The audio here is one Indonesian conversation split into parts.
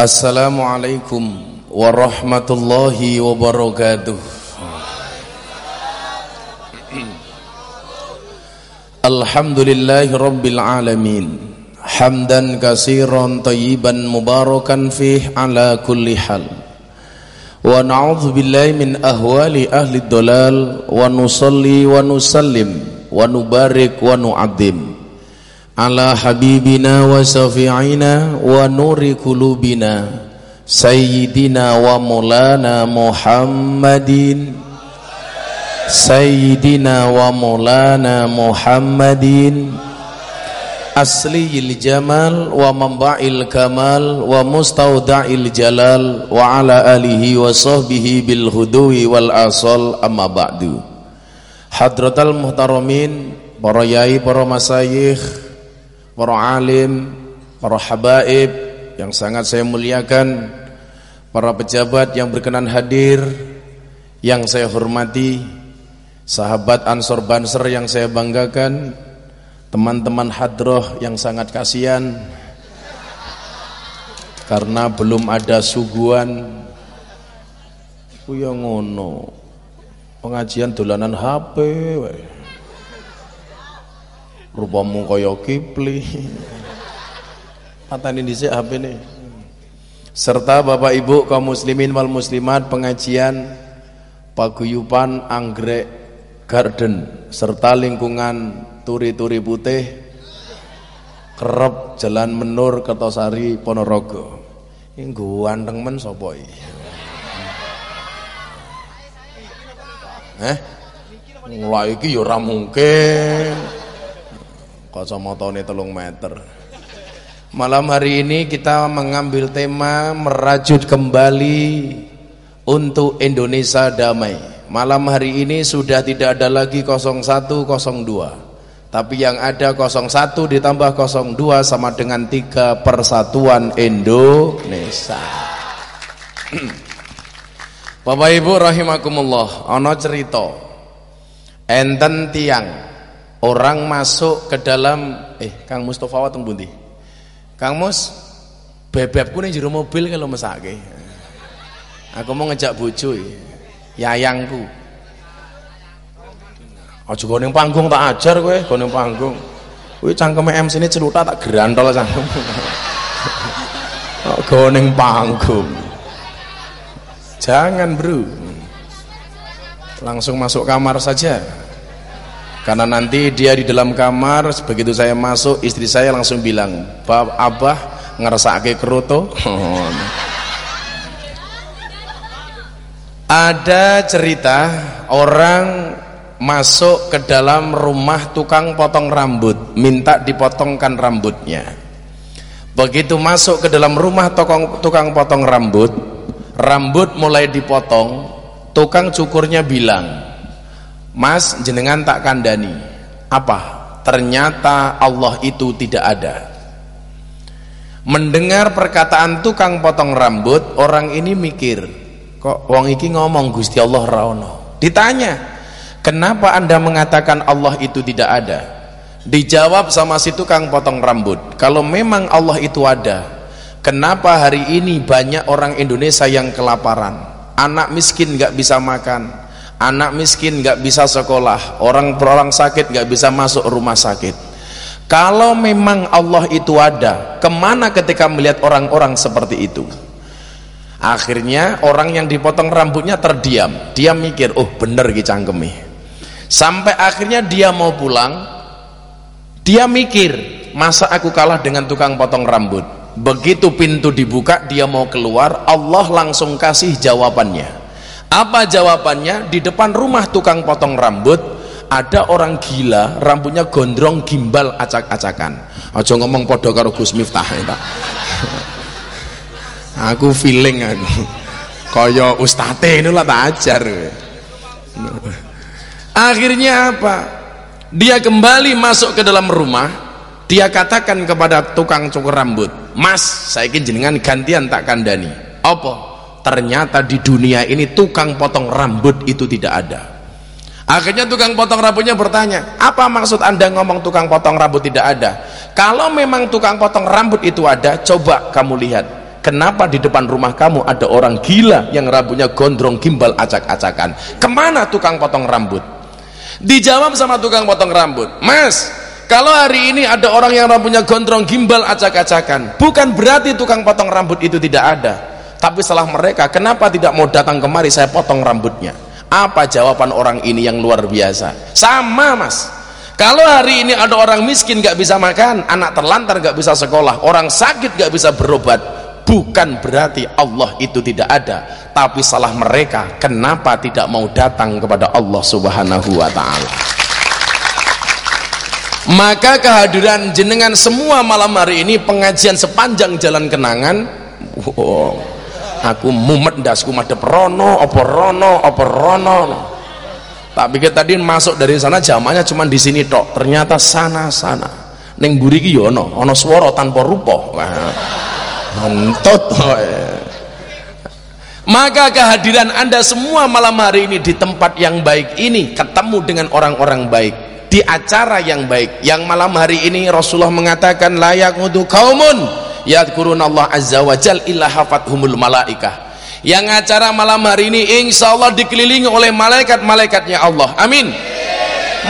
Assalamualaikum warahmatullahi wabarakatuh. Alhamdulillahi rabbil alamin. Hamdan kasiran tayyiban mubarakan fih ala kulli hal. Wa na'udhu billahi min ahwali ahli dolal. Wa nusalli wa nusallim. Wa nubarik wa nu'adim على حبيبنا وشفيعنا ونور قلوبنا سيدنا ومولانا محمد. سيدنا ومولانا محمد. أصلي الجمال ومنبع الكمال ومستودع الجلال وعلى آله وصحبه بالهدوء والأصل أما بعد حضرة المحترمين para yai, para masayikh para alim, para habaib yang sangat saya muliakan, para pejabat yang berkenan hadir, yang saya hormati, sahabat Ansor Banser yang saya banggakan, teman-teman hadroh yang sangat kasihan, karena belum ada suguhan, kuya ngono, pengajian dolanan HP, rupamu kaya kipli matani dhisik HP ini serta Bapak Ibu kaum muslimin wal muslimat pengajian paguyupan anggrek garden serta lingkungan turi-turi putih kerep jalan menur Kertosari Ponorogo. Ini ganteng men sapa iki? Eh? Mulai iki ya ora mungkin ini telung meter. Malam hari ini kita mengambil tema merajut kembali untuk Indonesia damai. Malam hari ini sudah tidak ada lagi 0102 tapi yang ada 01 ditambah 02 sama dengan tiga persatuan Indonesia. Bapak Ibu rahimakumullah ana cerita. Enten tiang orang masuk ke dalam eh Kang Mustafa wateng bundi Kang Mus bebebku ning jero mobil kalau mesake. Aku mau ngejak bojo yayangku. Aja go ning panggung tak ajar kowe go ning panggung. Kuwi cangkeme MC ini celuta tak gerantol cangkem. Go ning panggung? Jangan bro. Langsung masuk kamar saja karena nanti dia di dalam kamar begitu saya masuk istri saya langsung bilang bab abah ngerasake keruto ada cerita orang masuk ke dalam rumah tukang potong rambut minta dipotongkan rambutnya. Begitu masuk ke dalam rumah tukang, tukang potong rambut rambut mulai dipotong tukang cukurnya bilang Mas jenengan tak kandani apa? Ternyata Allah itu tidak ada. Mendengar perkataan tukang potong rambut orang ini mikir kok wong iki ngomong Gusti Allah raono ditanya kenapa anda mengatakan Allah itu tidak ada? Dijawab sama si tukang potong rambut kalau memang Allah itu ada kenapa hari ini banyak orang Indonesia yang kelaparan? Anak miskin gak bisa makan anak miskin nggak bisa sekolah orang orang sakit nggak bisa masuk rumah sakit. Kalau memang Allah itu ada ke mana ketika melihat orang-orang seperti itu? Akhirnya orang yang dipotong rambutnya terdiam. Dia mikir oh bener gitu cangkemi. Sampai akhirnya dia mau pulang dia mikir masa aku kalah dengan tukang potong rambut? Begitu pintu dibuka dia mau keluar Allah langsung kasih jawabannya apa jawabannya? Di depan rumah tukang potong rambut ada orang gila, rambutnya gondrong, gimbal, acak-acakan. Aja ngomong podo karo Gus Miftah ya, Aku feeling aku. Kaya ustate ini lah tak ajar. Akhirnya apa? Dia kembali masuk ke dalam rumah, dia katakan kepada tukang cukur rambut, "Mas, saya ingin jenengan gantian tak kandani." Apa? Ternyata di dunia ini tukang potong rambut itu tidak ada. Akhirnya tukang potong rambutnya bertanya apa maksud anda ngomong tukang potong rambut tidak ada? Kalau memang tukang potong rambut itu ada coba kamu lihat. Kenapa di depan rumah kamu ada orang gila yang rambutnya gondrong gimbal acak-acakan? Ke mana tukang potong rambut? Dijawab sama tukang potong rambut mas kalau hari ini ada orang yang rambutnya gondrong gimbal acak-acakan bukan berarti tukang potong rambut itu tidak ada tapi setelah mereka kenapa tidak mau datang kemari? Saya potong rambutnya. Apa jawaban orang ini yang luar biasa? Sama mas. Kalau hari ini ada orang miskin gak bisa makan, anak terlantar gak bisa sekolah, orang sakit gak bisa berobat, bukan berarti Allah itu tidak ada, tapi salah mereka kenapa tidak mau datang kepada Allah Subhanahu wa taala. Maka kehadiran jenengan semua malam hari ini pengajian sepanjang jalan kenangan, wow, aku mumet ndasku madep rono, apa rono, apa rono. Tak pikir tadi masuk dari sana jamannya cuma di sini tok. Ternyata sana sana neng buri ki yono ono swara tanpa rupa. Entut maka kehadiran anda semua malam hari ini di tempat yang baik ini ketemu dengan orang-orang baik di acara yang baik. Yang malam hari ini Rasulullah mengatakan layak untuk kaumun yadkurun Allah azza wa jal illa hafathumul malaikah. Yang acara malam hari ini insya Allah dikelilingi oleh malaikat-malaikatnya Allah. Amin.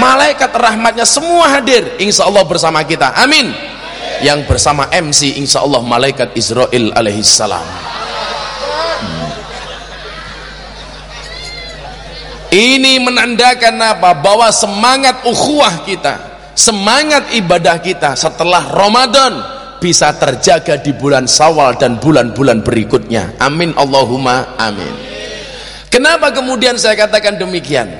Malaikat rahmatnya semua hadir insya Allah bersama kita. Amin. Yang bersama MC insya Allah malaikat Israel alaihissalam hmm. ini menandakan apa? Bahwa semangat ukhuwah kita semangat ibadah kita setelah Ramadan bisa terjaga di bulan Sawal dan bulan-bulan berikutnya. Amin Allahumma amin. Kenapa kemudian saya katakan demikian?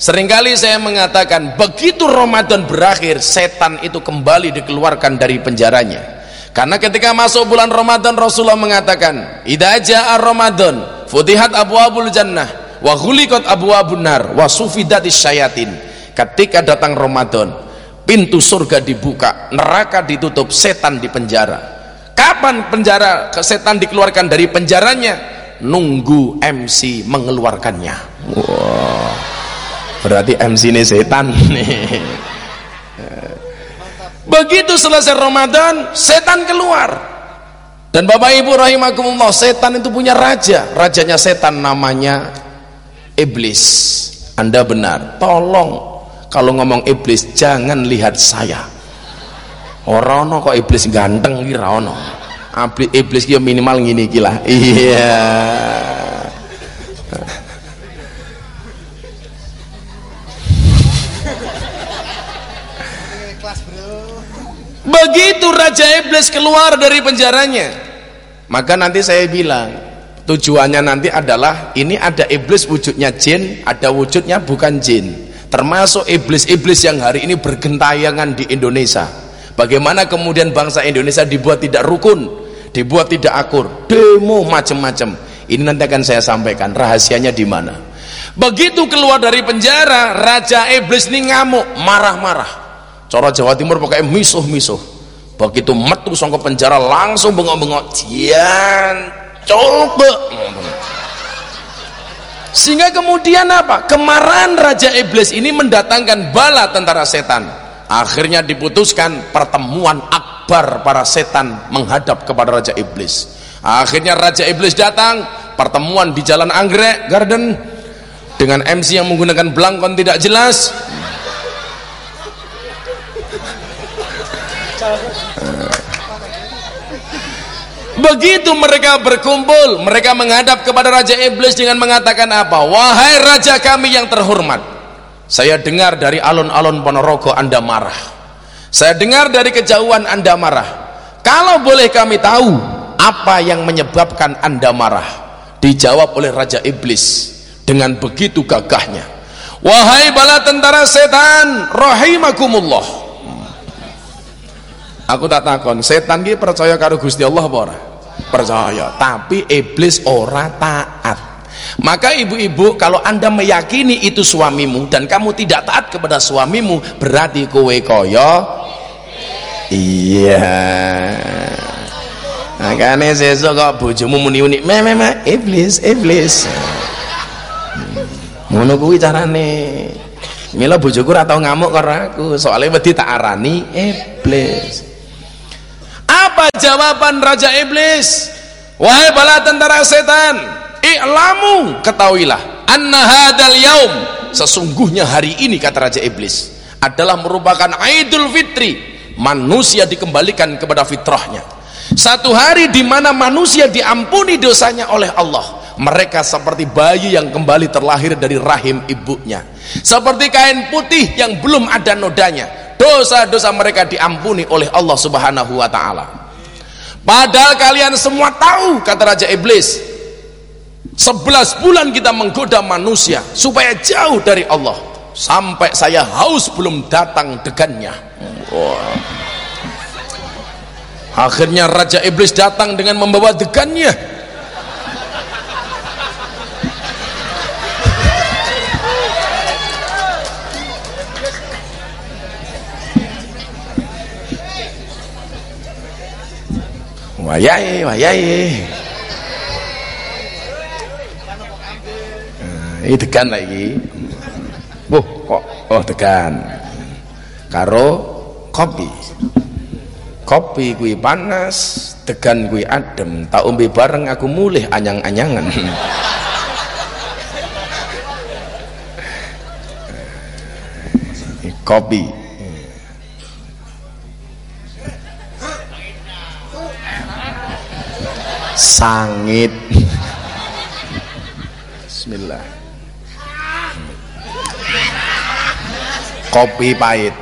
Seringkali saya mengatakan begitu Ramadan berakhir setan itu kembali dikeluarkan dari penjaranya. Karena ketika masuk bulan Ramadan Rasulullah mengatakan, "Idza jaa Ramadan, futihat abwabul jannah wa ghuliqat abwabun nar wa syayatin." Ketika datang Ramadan, pintu surga dibuka neraka ditutup setan di penjara. Kapan penjara setan dikeluarkan dari penjaranya? Nunggu MC mengeluarkannya. Wow. berarti MC ini setan begitu selesai Ramadan setan keluar. Dan Bapak Ibu rahimakumullah setan itu punya raja. Rajanya setan namanya iblis. Anda benar tolong kalau ngomong iblis jangan lihat saya. Orang kok iblis ganteng kira ono. Iblis kia minimal gini gila iya. Begitu Raja Iblis keluar dari penjaranya maka nanti saya bilang tujuannya nanti adalah ini ada iblis wujudnya jin ada wujudnya bukan jin termasuk iblis-iblis yang hari ini bergentayangan di Indonesia. Bagaimana kemudian bangsa Indonesia dibuat tidak rukun dibuat tidak akur demo macam-macam. Ini nanti akan saya sampaikan rahasianya di mana. Begitu keluar dari penjara Raja Iblis ini ngamuk marah-marah. Cara Jawa Timur pakai misuh-misuh. Begitu metu songkok penjara langsung bengok-bengok jian coba sehingga kemudian apa? Kemarahan Raja Iblis ini mendatangkan bala tentara setan. Akhirnya diputuskan pertemuan akbar para setan menghadap kepada Raja Iblis. Akhirnya Raja Iblis datang pertemuan di Jalan Anggrek Garden dengan MC yang menggunakan belangkon tidak jelas Begitu mereka berkumpul, mereka menghadap kepada Raja Iblis dengan mengatakan apa? Wahai Raja kami yang terhormat, saya dengar dari alun-alun Ponorogo Anda marah. Saya dengar dari kejauhan Anda marah. Kalau boleh kami tahu apa yang menyebabkan Anda marah? Dijawab oleh Raja Iblis dengan begitu gagahnya. Wahai bala tentara setan, rahimakumullah. Aku tak takon, setan ki percaya karo Gusti Allah apa percaya tapi iblis ora taat. Maka ibu-ibu kalau anda meyakini itu suamimu dan kamu tidak taat kepada suamimu berarti kowe koyo? Iya. Makanya sesuk kok bojomu muni-muni me me me iblis iblis. Hmm. ngono kuwi carane. Mila bojoku ora tau ngamuk karo aku soalnya wedi tak arani iblis apa jawaban Raja Iblis? wahai bala tentara setan i'lamu ketahuilah anna hadal yaum. Sesungguhnya hari ini kata Raja Iblis adalah merupakan Idul Fitri. Manusia dikembalikan kepada fitrahnya. Satu hari di mana manusia diampuni dosanya oleh Allah mereka seperti bayi yang kembali terlahir dari rahim ibunya. Seperti kain putih yang belum ada nodanya. Dosa-dosa mereka diampuni oleh Allah subhanahu wa ta'ala. Padahal kalian semua tahu kata Raja Iblis 11 bulan kita menggoda manusia supaya jauh dari Allah. Sampai saya haus belum datang degannya. Akhirnya Raja Iblis datang dengan membawa degannya wayai wayai. Ini degan lagi. Wah, kok oh degan karo kopi. Kopi kui panas degan kui adem. Tak umbi bareng aku mulih anyang-anyangan. Kopi sangit. Bismillah. Kopi pahit.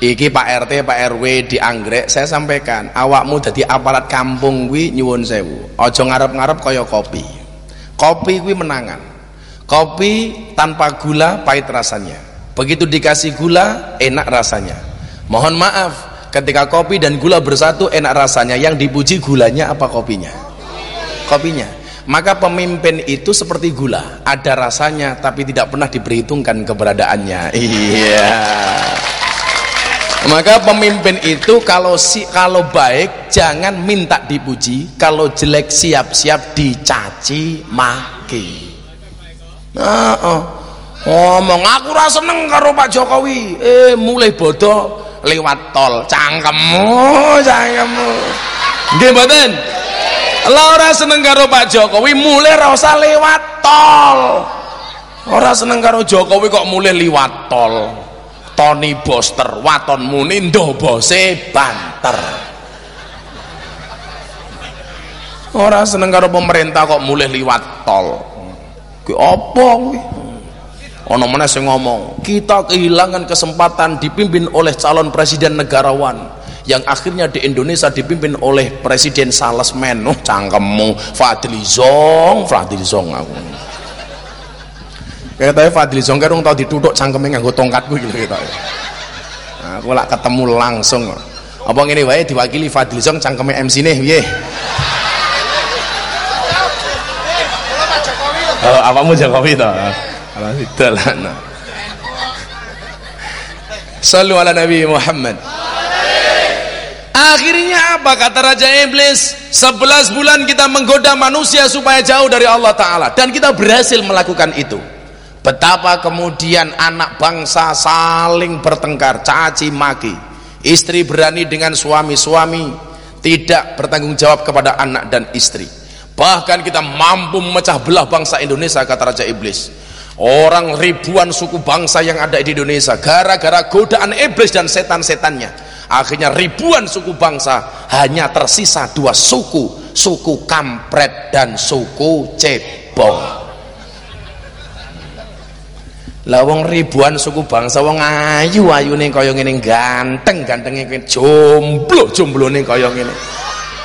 Iki Pak RT Pak RW di Anggrek saya sampaikan awakmu jadi aparat kampung gue nyuwun sewu. Ojo ngarep-ngarep kaya kopi. Kopi gue menangan. Kopi tanpa gula pahit rasanya. Begitu dikasih gula enak rasanya. Mohon maaf ketika kopi dan gula bersatu enak rasanya. Yang dipuji gulanya apa kopinya? Kopinya. Maka pemimpin itu seperti gula. Ada rasanya tapi tidak pernah diperhitungkan keberadaannya. Iya. Maka pemimpin itu kalau si kalau baik jangan minta dipuji. Kalau jelek siap-siap dicaci maki. Nah, oh. ngomong aku rasa seneng karo Pak Jokowi. Eh mulai bodoh lewat tol. Cangkemmu cangkemmu. Nggih mboten? Laura seneng karo Pak Jokowi mulai rasa lewat tol. Orang seneng karo Jokowi kok mulai lewat tol. Tony Boster waton muni bose banter. Orang seneng karo pemerintah kok mulai lewat tol. Kuwi ana meneh sing ngomong kita kehilangan kesempatan dipimpin oleh calon presiden negarawan yang akhirnya di Indonesia dipimpin oleh Presiden salesman. Oh cangkemmu Fadli Zong Fadli Zong aku. Kayak tadi Fadli Zong kan tau ditutup cangkemnya nganggo tongkat gue gitu gitu aku lah ketemu langsung. Apa ini wae diwakili Fadli Zong cangkemnya MC nih ye oh, apamu Jokowi toh kalau itu lah nah. Sallu ala Nabi Muhammad Akhirnya apa kata Raja Iblis? 11 bulan kita menggoda manusia supaya jauh dari Allah Ta'ala. Dan kita berhasil melakukan itu. Betapa kemudian anak bangsa saling bertengkar, caci maki. Istri berani dengan suami-suami. Tidak bertanggung jawab kepada anak dan istri. Bahkan kita mampu memecah belah bangsa Indonesia kata Raja Iblis. Orang ribuan suku bangsa yang ada di Indonesia gara-gara godaan iblis dan setan-setannya akhirnya ribuan suku bangsa hanya tersisa dua suku suku kampret dan suku cebong. Lah wong ribuan suku bangsa wong ayu ayu nih kaya ngene ganteng gantengnya kaya jomblo jomblo nih kaya ngene.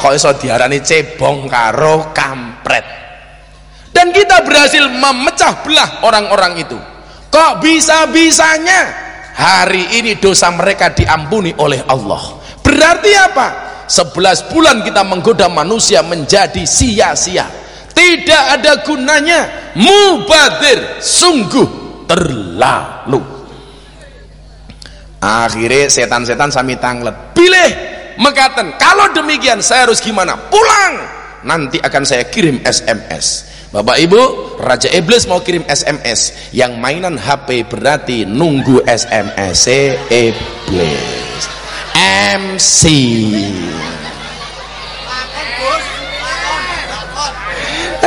Kok iso diarani cebong karo kampret berhasil memecah belah orang-orang itu. Kok bisa-bisanya? Hari ini dosa mereka diampuni oleh Allah. Berarti apa? 11 bulan kita menggoda manusia menjadi sia-sia. Tidak ada gunanya. Mubadir. Sungguh terlalu. Akhirnya setan-setan sami tanglet. Pilih mekaten. Kalau demikian saya harus gimana? Pulang. Nanti akan saya kirim SMS Bapak Ibu, Raja Iblis mau kirim SMS. Yang mainan HP berarti nunggu SMS Iblis. MC.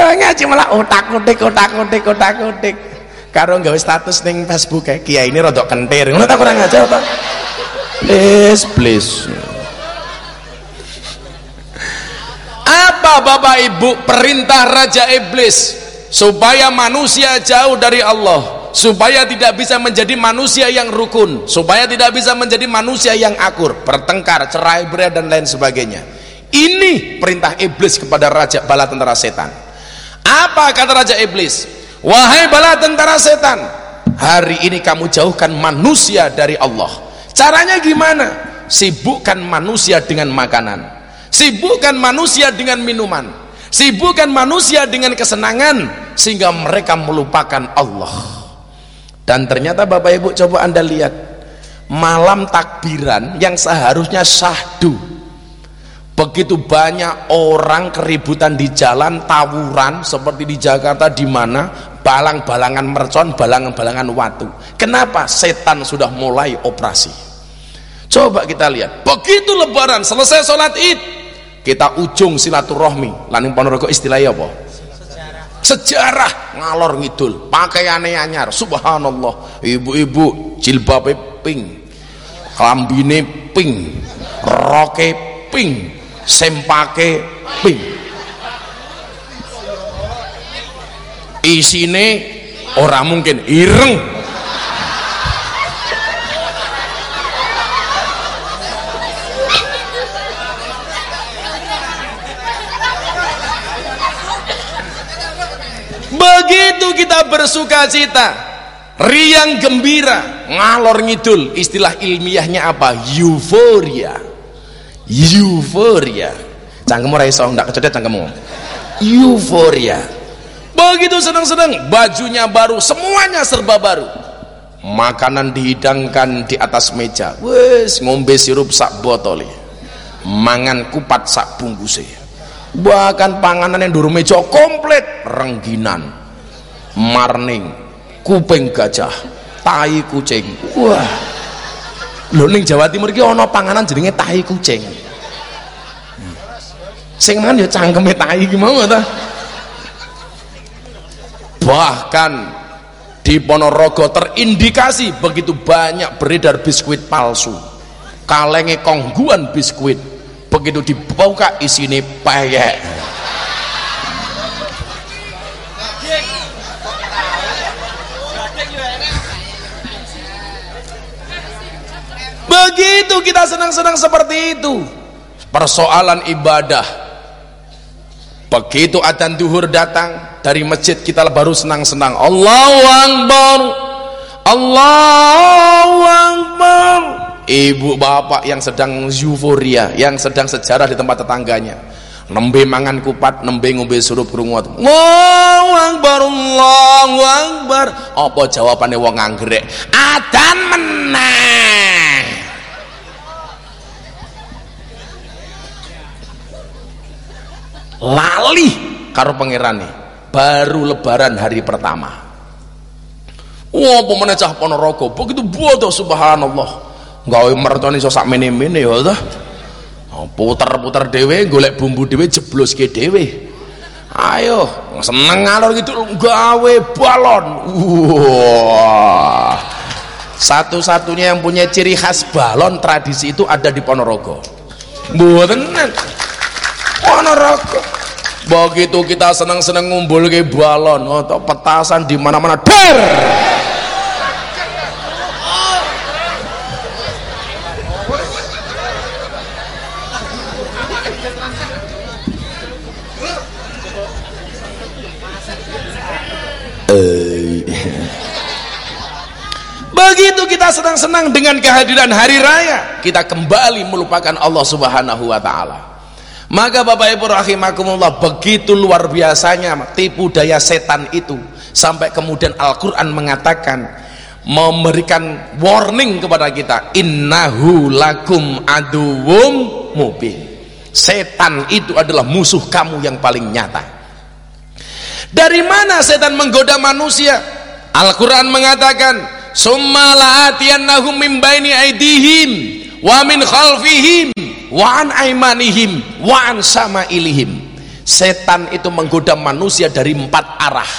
ngaji malah otak-otik otak-otik otak-otik karo gawe status ning Facebook kayak kiai ini rodok kentir ngono tak kurang aja apa please please apa Bapak Ibu perintah Raja Iblis supaya manusia jauh dari Allah supaya tidak bisa menjadi manusia yang rukun supaya tidak bisa menjadi manusia yang akur bertengkar, cerai berai dan lain sebagainya. Ini perintah iblis kepada raja bala tentara setan. Apa kata raja iblis? Wahai bala tentara setan hari ini kamu jauhkan manusia dari Allah. Caranya gimana? Sibukkan manusia dengan makanan sibukkan manusia dengan minuman. Sibukkan manusia dengan kesenangan sehingga mereka melupakan Allah. Dan ternyata Bapak Ibu coba anda lihat malam takbiran yang seharusnya syahdu. Begitu banyak orang keributan di jalan tawuran seperti di Jakarta di mana balang-balangan mercon balangan-balangan watu. Kenapa setan sudah mulai operasi? Coba kita lihat. Begitu lebaran selesai sholat id kita ujung silaturahmi. Laning ponorogo istilahnya apa? Sejarah. Sejarah ngalor ngidul. Pakaiannya anyar. Subhanallah. Ibu-ibu jilbab pink. Kelambine pink. Roke pink. Sempake ping isine orang mungkin ireng begitu kita bersuka cita riang gembira ngalor ngidul. Istilah ilmiahnya apa? Euforia. Euforia. Cangkemmu raiso enggak kecedet cangkemmu. Euforia. Begitu senang-senang bajunya baru semuanya serba baru. Makanan dihidangkan di atas meja. Wes ngombe sirup sak botol. Mangan kupat sak bungkus bahkan panganan yang dulu meja komplit. Rengginan. Marning. Kuping gajah. Tai kucing. Wah. Lho ning Jawa Timur iki ana panganan jenenge tahi kucing. Hmm. sing mangan ya cangkeme tahi iki mau ta? Bahkan di Ponorogo terindikasi begitu banyak beredar biskuit palsu. Kalenge kongguan biskuit begitu dibuka isine payek. Begitu kita senang-senang seperti itu. Persoalan ibadah. Begitu adzan duhur datang dari masjid kita baru senang-senang. Allahu Akbar. Allahu Akbar ibu bapak yang sedang euforia yang sedang sejarah di tempat tetangganya. Nembe mangan kupat nembe ngombe surup krungu Allahu Akbar Allahu Akbar. Apa jawabannya wong anggrek? Adzan menang lali karo pangerane baru lebaran hari pertama. Wah pemenang cah ponorogo? Begitu bodoh subhanallah gawe mertoni iso sak mene-mene ya ta oh, puter-puter dewe golek bumbu dewe jeblos ke dewe ayo seneng ngalor gitu gawe balon. Wah. Satu-satunya yang punya ciri khas balon tradisi itu ada di Ponorogo. Buatan Ponorogo. Begitu kita senang-senang ngumpul ke balon atau petasan di mana-mana der begitu senang-senang dengan kehadiran hari raya. Kita kembali melupakan Allah subhanahu wa ta'ala. Maka Bapak Ibu rahimakumullah begitu luar biasanya tipu daya setan itu sampai kemudian Al-Qur'an mengatakan memberikan warning kepada kita innahu lakum aduwum mubin. Setan itu adalah musuh kamu yang paling nyata. Dari mana setan menggoda manusia? Al-Quran mengatakan summa la'atiyannahum min baini aidihim wa min khalfihim wa an aimanihim wa an sama ilihim setan itu menggoda manusia dari empat arah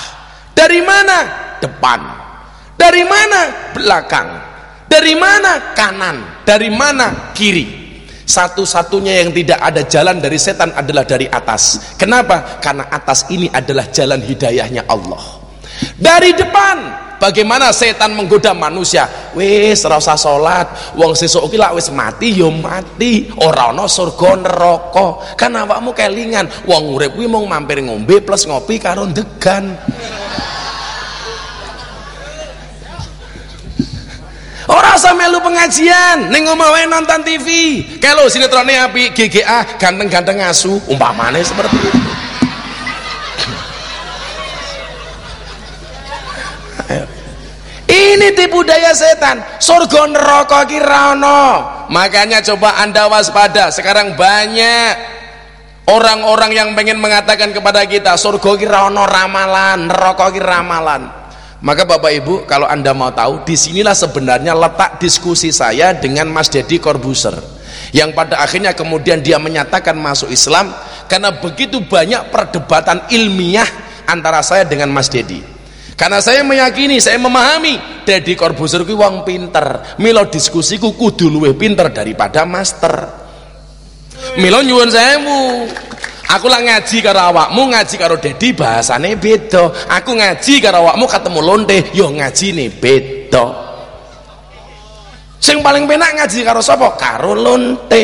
dari mana? depan dari mana? belakang dari mana? kanan dari mana? kiri satu-satunya yang tidak ada jalan dari setan adalah dari atas kenapa? karena atas ini adalah jalan hidayahnya Allah dari depan bagaimana setan menggoda manusia? Wis rasa salat wong sesuk iki lak wis mati ya mati. Ora ana surga neraka. Kan awakmu kelingan. Wong urip kuwi mung mampir ngombe plus ngopi karo degan Ora usah melu pengajian, ning omah nonton TV. Kalau sinetrone api GGA ganteng-ganteng asu, umpamane seperti itu. Ini tipu daya setan. Surga neraka ki Makanya coba Anda waspada. Sekarang banyak orang-orang yang pengen mengatakan kepada kita surga ki ramalan, neraka ramalan maka Bapak Ibu kalau anda mau tahu di sinilah sebenarnya letak diskusi saya dengan Mas Dedi Corbuzier yang pada akhirnya kemudian dia menyatakan masuk Islam karena begitu banyak perdebatan ilmiah antara saya dengan Mas Dedi karena saya meyakini, saya memahami. Dedi Corbuzier ku wong pinter. Milo diskusiku kudu luwih pinter daripada master. Milo nyuwun sewu. Aku lah ngaji karo awakmu ngaji karo dedi bahasane beda. Aku ngaji karo awakmu ketemu lonte yo ngaji nih beda. Sing paling penak ngaji karo sapa? Karo lonte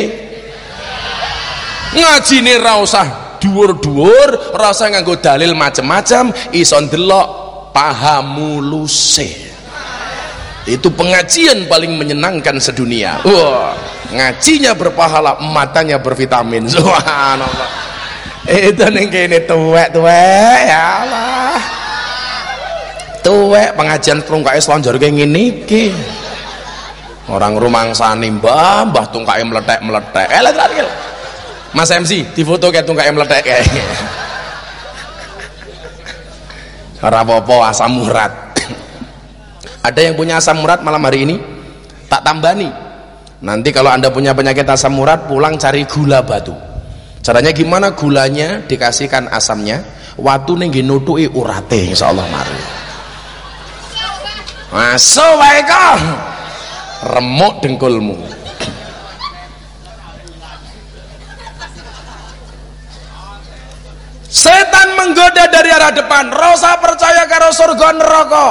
ngaji nih usah dhuwur-dhuwur rasa nganggo dalil macam-macam iso ndelok pahamu luse itu pengajian paling menyenangkan sedunia. Wah ngajinya berpahala matanya bervitamin. Subhanallah. Itu ning kene tuwek-tuwek ya Allah. Tuwek pengajian tungkae slonjor kayak ngene iki. Orang rumangsani mbah mbah tungkae meletek-meletek eh lagi Mas MC difoto kayak tungkae meletek kayak apa-apa asam urat. Ada yang punya asam urat malam hari ini? Tak tambani. Nanti kalau anda punya penyakit asam urat pulang cari gula batu. Caranya gimana? Gulanya dikasihkan asamnya. Waktu nih nutuki urate insyaallah mari. Masuk baik remuk dengkulmu setan menggoda dari arah depan. Rasa percaya karo surga neraka.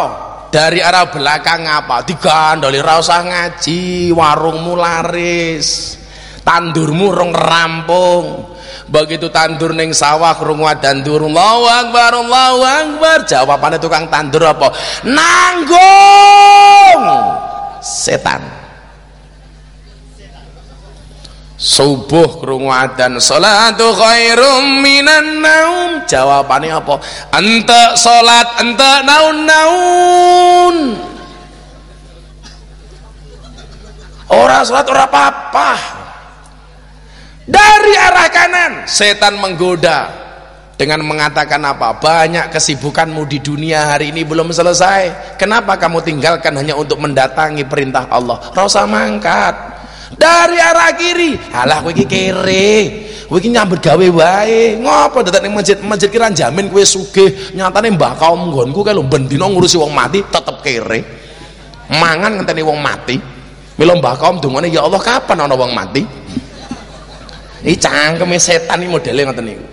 Dari arah belakang apa? Digandoli rasa ngaji warungmu laris tandurmu rong rampung. Begitu tandur neng sawah krungu tandur Allahu akbar Allahu akbar. Jawabannya tukang tandur apa? Nanggung! Setan subuh krungu adzan salatu khairum minan naum. Jawabannya apa? Ente salat ente naun-naun. Ora salat ora apa-apa. Dari arah kanan setan menggoda dengan mengatakan apa? Banyak kesibukanmu di dunia hari ini belum selesai. Kenapa kamu tinggalkan hanya untuk mendatangi perintah Allah? Rasa mangkat dari arah kiri. Alah kowe iki kere. Kowe iki nyambut gawe wae. Ngopo datang ning masjid masjid kira jamin kowe sugih? Nyatane mbah kaum nggonku kae lho ben ngurusi wong mati tetep kere. Mangan ngenteni wong mati. Mila mbah kaum dungane ya Allah kapan ana wong mati? Ini cangkeme setan ini modelnya ngoten niku.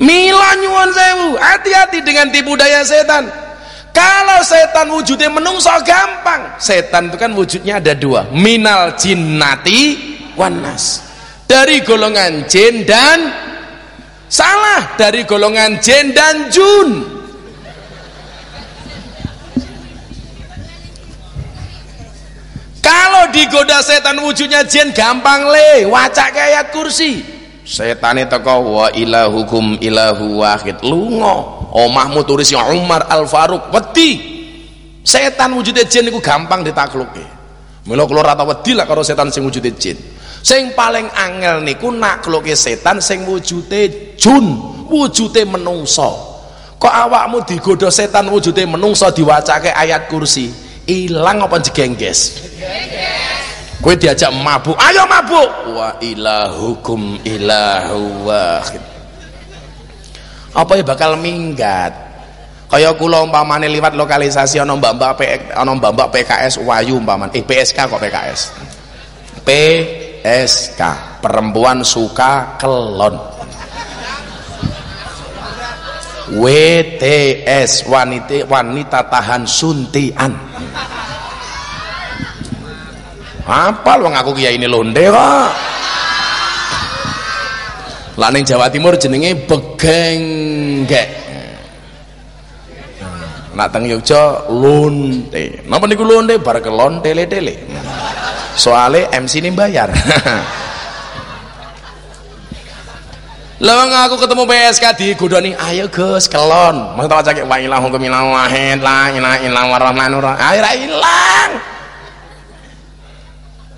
Mila nyuwun sewu. Hati-hati dengan tipu daya setan kalau setan wujudnya menungso gampang. Setan itu kan wujudnya ada dua. Minal jinnati wanas dari golongan jin dan salah. Dari golongan jin dan jun. Kalau digoda setan wujudnya jin gampang le. Wacak ayat kursi setan itu kau wa ilahukum ilahu wahid. Lungo omahmu turis yang Umar Al Faruq wedi. Setan wujudnya jin itu gampang ditakluki mula kula rata wedi lah kalau setan sing wujudnya jin. Sing paling angel niku nakluki setan sing wujudnya jun wujudnya menungso. Kok awakmu digoda setan wujudnya menungso diwacake ayat kursi? Hilang apa jegengges Kue diajak mabuk, ayo mabuk. Wa ilahukum ilahu wahid. apa ya bakal minggat? Kaya kula umpamane liwat lokalisasi ana mbak-mbak ana mbak-mbak PKS Wayu umpamane. Eh PSK kok PKS PSK perempuan suka kelon. WTS wanita wanita tahan suntian apa lu ngaku kiai ini londe kok. Lah Jawa Timur jenenge begenggek nak teng Yogya lonte napa niku lonte bar kelon tele-tele. Soalnya MC ini bayar Lah aku ketemu PSK digodoni, ayo Gus kelon. Maksud tak cakek wa ilahu kumilahu wahid la ilaha illa warahmanur Ayo ilang.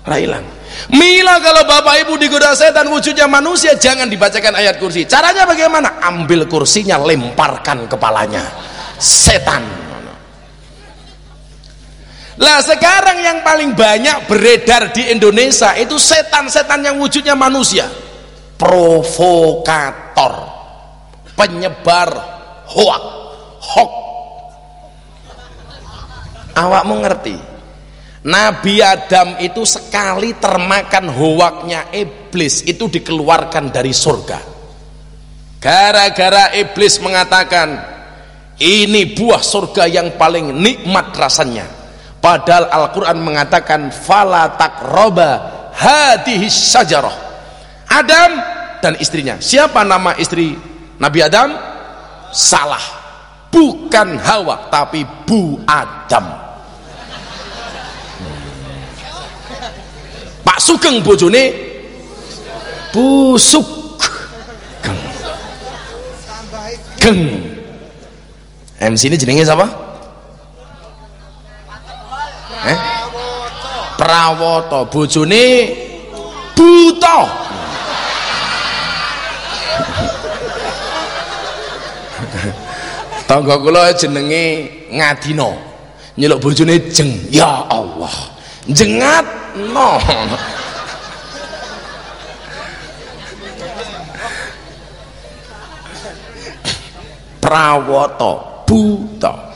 Ra ilang. Mila kalau bapak ibu digoda setan wujudnya manusia jangan dibacakan ayat kursi. Caranya bagaimana? Ambil kursinya lemparkan kepalanya. Setan. Lah sekarang yang paling banyak beredar di Indonesia itu setan-setan yang wujudnya manusia provokator penyebar hoak hok awakmu ngerti Nabi Adam itu sekali termakan hoaknya iblis itu dikeluarkan dari surga gara-gara iblis mengatakan ini buah surga yang paling nikmat rasanya padahal Al-Quran mengatakan fala takroba hadihis sajarah Adam dan istrinya. Siapa nama istri Nabi Adam? Salah. Bukan Hawa, tapi Bu Adam. Pak Sugeng bojone busuk geng. Geng. MC ini jenenge siapa? Eh? Prawoto bojone buta. tangga kula jenenge Ngadina nyeluk bojone jeng ya Allah jengat no. Prawoto buta.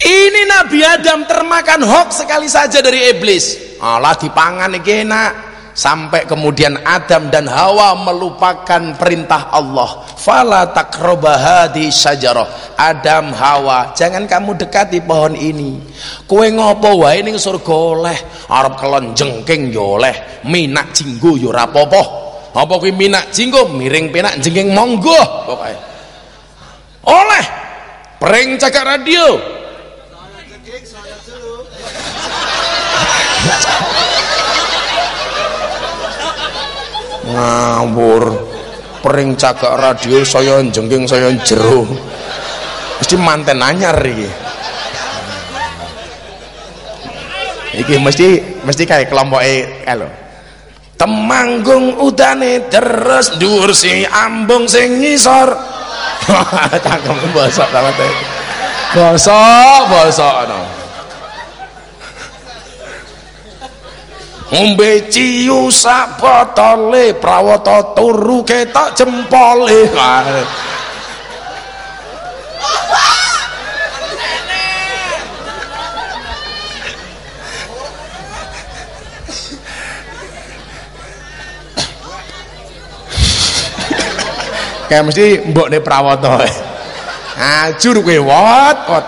Ini Nabi Adam termakan hoax sekali saja dari iblis. Allah dipangan iki enak sampai kemudian Adam dan Hawa melupakan perintah Allah. Fala takrobah di sajarah Adam Hawa jangan kamu dekati pohon ini. Kue ngopo wae ning surga oleh. Arep kelon jengking yo oleh. Minak jinggo yo rapopo apa kuwi minak jinggo? Miring penak jengking monggo. Pokoke. Oleh. Pring cakak radio ngawur. Pering cagak radio saya jengking saya jero mesti manten anyar iki. Iki mesti mesti kayak kelompok e kalau temanggung udane terus dhuwur si ambung sing ngisor. Cangkem bosok sama teh. Bosok bosok no. Ngombe ciu sak botole prawata turu ketok jempole. Kayak mesti mbok ne prawata ajur kowe wat wat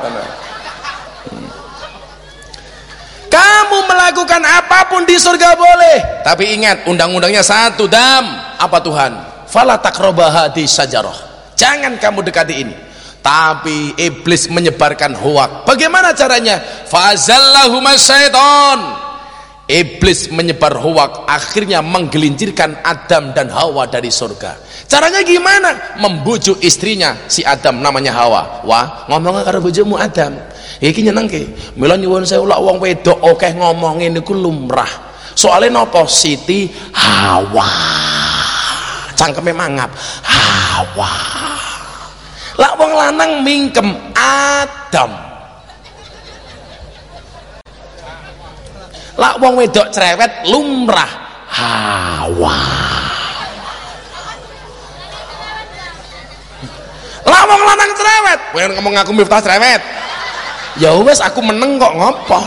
kamu melakukan apa pun di surga boleh. Tapi ingat undang-undangnya satu dam. Apa Tuhan? Fala takrobaha di sajaroh jangan kamu dekati ini. Tapi iblis menyebarkan hoak. Bagaimana caranya? Fazallahuma syaiton iblis menyebar hoak akhirnya menggelincirkan Adam dan Hawa dari surga. Caranya gimana? Membujuk istrinya si Adam namanya Hawa. Wah ngomongnya karo bojomu Adam. Iki nyenengke mila nyuwun sewu lak wong wedok akeh ngomong niku lumrah. Soalnya nopo? Siti Hawa. Cangkeme mangap. Hawa. Lak wong lanang mingkem Adam lak wong wedok cerewet lumrah hawa. Lak wong lanang cerewet pengen ngomong aku miftah cerewet. Ya wes aku meneng kok ngopo?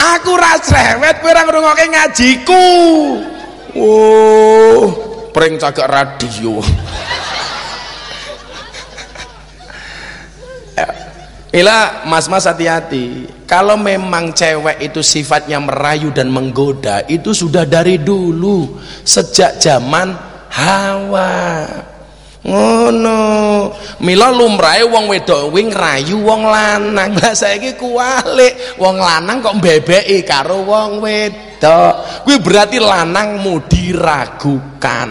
Aku ra cerewet kowe ra ngajiku. Oh pering cagak radio. Ila mas-mas hati-hati kalau memang cewek itu sifatnya merayu dan menggoda itu sudah dari dulu. Sejak zaman hawa. Ngono. Mila lumrahe wong wedok wing rayu wong lanang. Lah saiki kuwalik wong lanang kok mbebeki karo wong wedok. Kuwi berarti lanang mau diragukan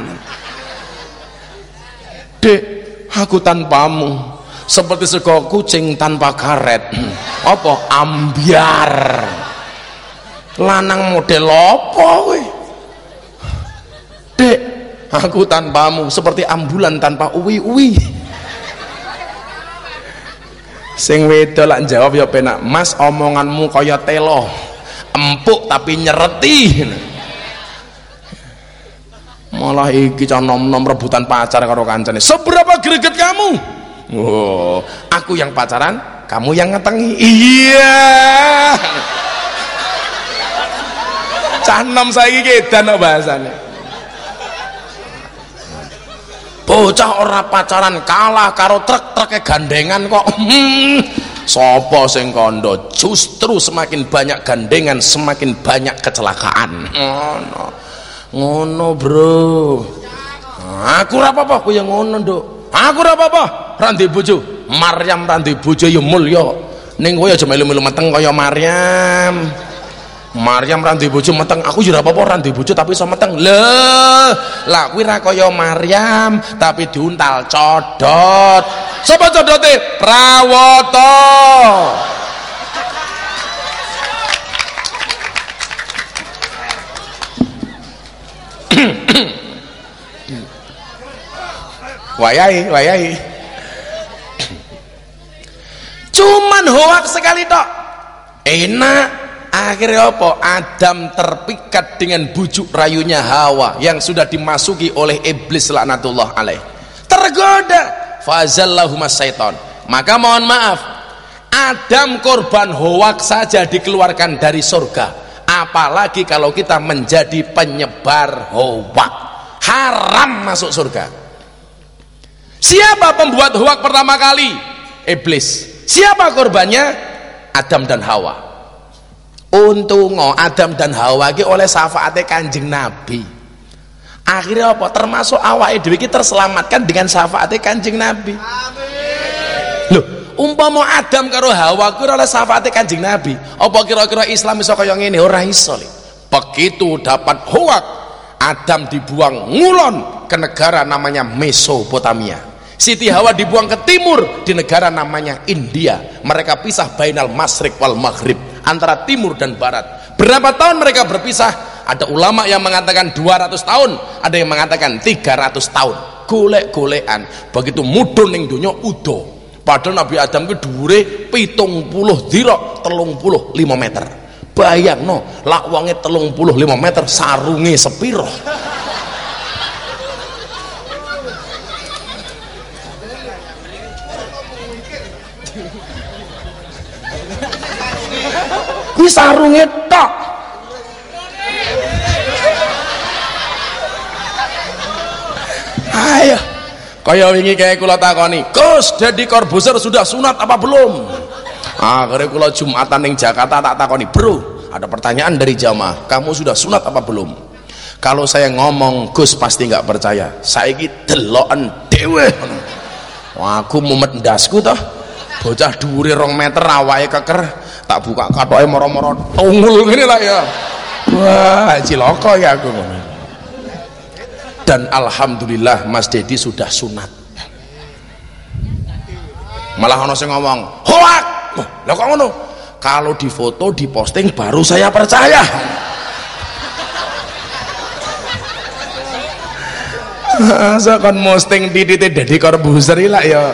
dek aku tanpamu seperti sego kucing tanpa karet apa? Ambiar. Lanang model apa we dek aku tanpamu. Seperti ambulan tanpa uwi-uwi. Sing wedo lak jawab ya penak mas omonganmu kaya telo. Empuk tapi nyereti. Malah iki nom nom rebutan pacar karo kancane. Seberapa greget kamu Oh, aku yang pacaran, kamu yang ngetengi. Iya. Canom saya dan bahasanya. Bocah ora pacaran kalah karo truk-truke gandengan kok. Hmm. Sopo sing kondo justru semakin banyak gandengan semakin banyak kecelakaan. Ngono. Ngono, Bro. Aku apa-apa, aku yang ngono, Nduk. Aku ora apa-apa. Randi bojo. Maryam randi bojo ya mulya. Ning kowe aja melu-melu meteng kaya Maryam. Maryam randi bojo meteng. Aku ya apa-apa randi bojo tapi iso meteng. Lho lah kuwi ra kaya Maryam tapi diuntal codot. Sapa codote? Prawata wayai wayai. Cuman hoak sekali tok. Enak. Akhirnya apa? Adam terpikat dengan bujuk rayunya Hawa yang sudah dimasuki oleh iblis laknatullah alaih. Tergoda. Fazallahuma syaiton maka mohon maaf. Adam korban hoak saja dikeluarkan dari surga. Apalagi kalau kita menjadi penyebar hoak. Haram masuk surga siapa pembuat hoak pertama kali iblis Siapa korbannya? Adam dan Hawa. Untungo Adam dan Hawa ki oleh syafaatnya kanjeng Nabi. Akhirnya apa? Termasuk awak dhewe terselamatkan dengan syafaatnya kanjeng Nabi. Amin. Loh, umpama Adam karo Hawa kuwi oleh syafaatnya kanjeng Nabi. Apa kira-kira Islam iso kaya ngene? Ora iso. Begitu dapat hoak Adam dibuang ngulon ke negara namanya Mesopotamia. Siti Hawa dibuang ke timur di negara namanya India. Mereka pisah bainal masrik wal maghrib antara timur dan barat. Berapa tahun mereka berpisah? Ada ulama yang mengatakan 200 tahun ada yang mengatakan 300 tahun. Golek-golekan begitu mudun ning dunia udo. Padahal Nabi Adam itu dure pitung puluh dirok telung puluh lima meter. Bayang no lakwangnya telung puluh lima meter sarungi sepiro sarunge tok. Ayo. Kaya wingi kayak kula takoni Gus Deddy Corbuzier sudah sunat apa belum? Akhirnya kula Jumatan ning Jakarta tak takoni bro ada pertanyaan dari jamaah kamu sudah sunat apa belum? Kalau saya ngomong Gus pasti nggak percaya. Saya ini deloken dewe aku mumet ndasku toh. Bocah duri rong meter awake keker tak buka katoke moro-moro tunggul gini lah ya. Wah ciloko ya aku dan alhamdulillah Mas Dedi sudah sunat. Malah ono sing ngomong hoak lah kok ngono? Kalau difoto diposting baru saya percaya. Masa kan posting di titik Dedi Corbuzier lah ya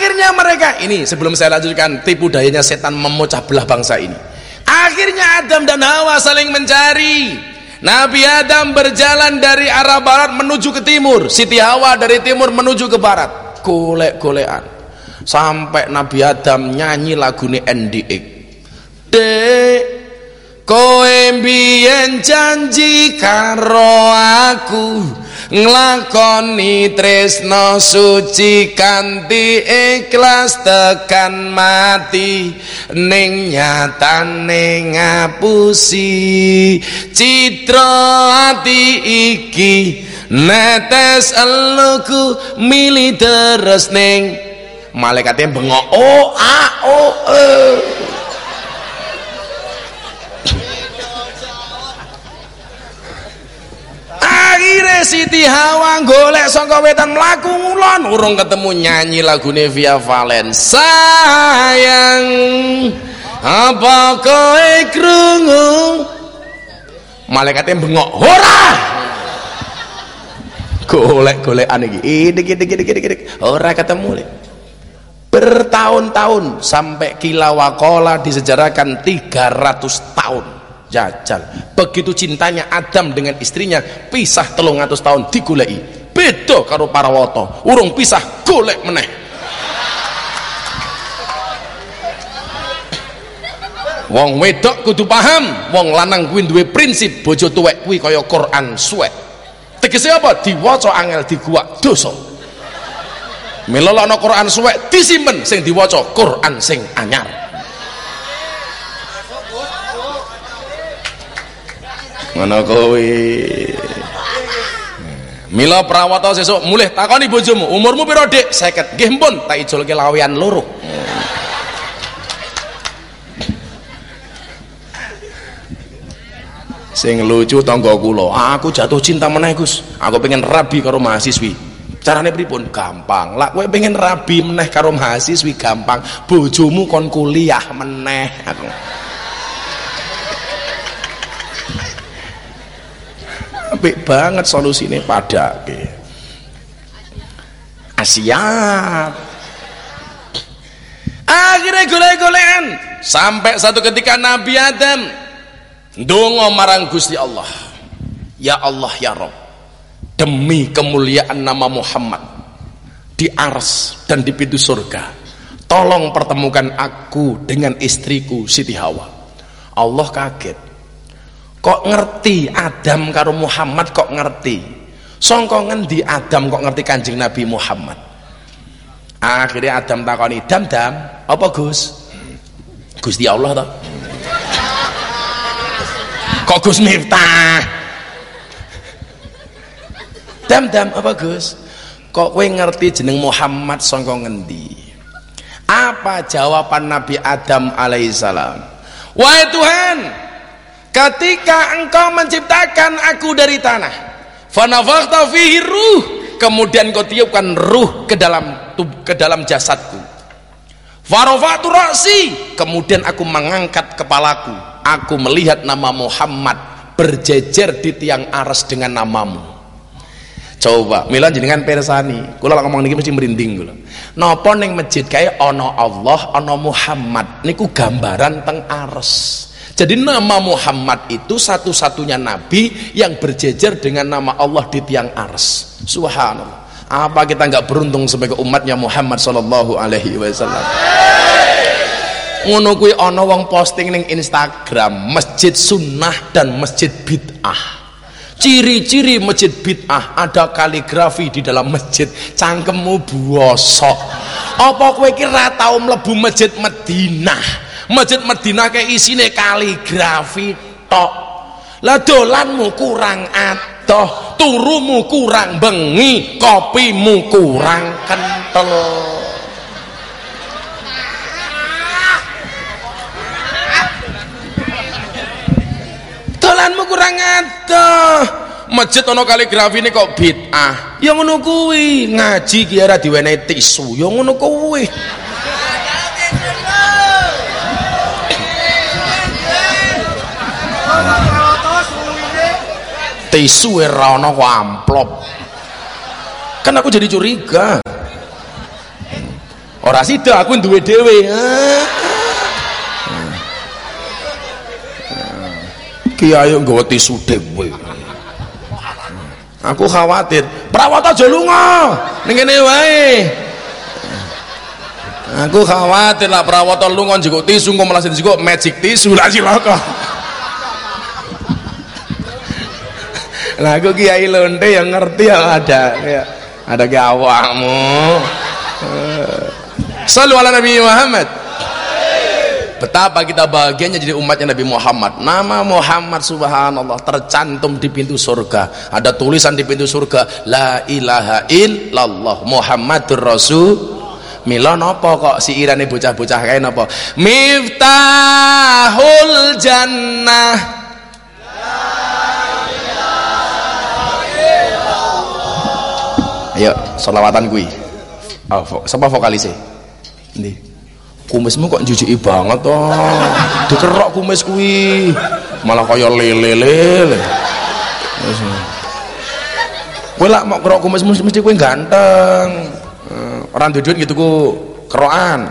akhirnya mereka ini sebelum saya lanjutkan tipu dayanya setan memecah belah bangsa ini. Akhirnya Adam dan Hawa saling mencari. Nabi Adam berjalan dari arah barat menuju ke timur. Siti Hawa dari timur menuju ke barat. Golek-golekan. Sampai Nabi Adam nyanyi lagu ini NDX Dek kowe mbiyen janji karo aku nglakoni tresno suci kanthi ikhlas tekan mati ning nyatane ngapusi. Citra ati iki netes eluku mili terus ning malaikatnya bengok. Oh ah oh eh akhirnya Siti Hawa golek sangka wetan mlaku ngulon. Urung ketemu nyanyi lagune Via Valen sayang apa kowe krungu? Malaikatnya bengok ora! Golek-golekan iki. Idik idik idik idik idik. Ora ketemu le bertahun-tahun sampai kilawakola disejarahkan 300 tahun jajal. Begitu cintanya Adam dengan istrinya pisah telung atus tahun digulai beda karo para woto. Urung pisah golek meneh. Wong wedok kudu paham wong lanang kuwi duwe prinsip bojo tuwek kuwi kaya Quran suwek. Tegese apa? Diwaca angel diguak dosa. Melolokno Quran suwek disimpen sing diwaca Quran sing anyar ngono kowe Mila Prawata sesuk mulih takoni bojomu, umurmu piro, Dik? 50. Nggih, mpun, tak ijolke lawian loro. Sing lucu tangga kula, aku jatuh cinta meneh, Gus. Aku pengen rabi karo mahasiswi. Carane pripun? Gampang. Lah kowe pengen rabi meneh karo mahasiswi gampang. Bojomu kon kuliah meneh. Aku. Apik banget solusine padake asiap akhirnya golek-golekan. Sampai satu ketika Nabi Adam dongo marang Gusti Allah. Ya Allah ya Rob demi kemuliaan nama Muhammad di ars dan di pintu surga tolong pertemukan aku dengan istriku Siti Hawa. Allah kaget kok ngerti Adam karo Muhammad kok ngerti? Songko ngendi Adam kok ngerti kanjeng Nabi Muhammad? Akhirnya Adam takoni dam dam apa Gus? Gusti Allah toh. Kok Gus Miftah dam dam apa Gus? Kok kowe ngerti jeneng Muhammad songko ngendi? Apa jawaban Nabi Adam alaihissalam? Wahai Tuhan ketika engkau menciptakan aku dari tanah fihi kemudian kau tiupkan ruh ke dalam ke dalam jasadku. Farafatu ra'si kemudian aku mengangkat kepalaku. Aku melihat nama Muhammad berjejer di tiang aras dengan namamu. Coba mila jenengan persani. Kula ngomong niki mesti merinding kula. Napa ning masjid kae ana Allah ana Muhammad? Niku gambaran teng aras jadi nama Muhammad itu satu-satunya nabi yang berjejer dengan nama Allah di tiang ars. Subhanallah. Apa kita nggak beruntung sebagai umatnya Muhammad sallallahu alaihi wasallam? Ngono kuwi wong posting ning Instagram masjid sunnah dan masjid bid'ah. Ciri-ciri masjid bid'ah ada kaligrafi di dalam masjid, cangkemmu buosok. Apa kowe kira tau mlebu masjid Madinah? masjid Madinah kayak isine kaligrafi tok lah dolanmu kurang atoh turumu kurang bengi kopimu kurang kental dolanmu kurang atoh masjid ono kaligrafi ini kok bid'ah. Yang ngono kuwi ngaji kira diwenehi tisu. Yang ngono kuwi. Tisu ora ana kok amplop. Kan aku jadi curiga. Ora sida aku duwe dhewe kiai nggawa tisu dhewe. Aku khawatir. Perawat aja lunga. Ning kene wae. Aku khawatir lah perawat lunga njiko tisu kok malah njiko magic tisu lah cilaka lah aku kiai lonte yang ngerti ya ada ya ada ke awakmu. Sallu ala Nabi Muhammad Betapa kita bahagianya jadi umatnya Nabi Muhammad. Nama Muhammad subhanallah tercantum di pintu surga. Ada tulisan di pintu surga, la ilaha illallah Muhammadur Rasul. Mila napa kok si irane bocah-bocah kae napa? Miftahul jannah. Ayo, selawatan kuwi. Oh, siapa vokalisnya? Ndi? Kumismu kok jujui banget toh dikerok kumis kuwi. Malah kaya lele-lele. Kowe lak mau kerok kumis mesti kowe ganteng. Eh, orang duit gitu ku kerokan.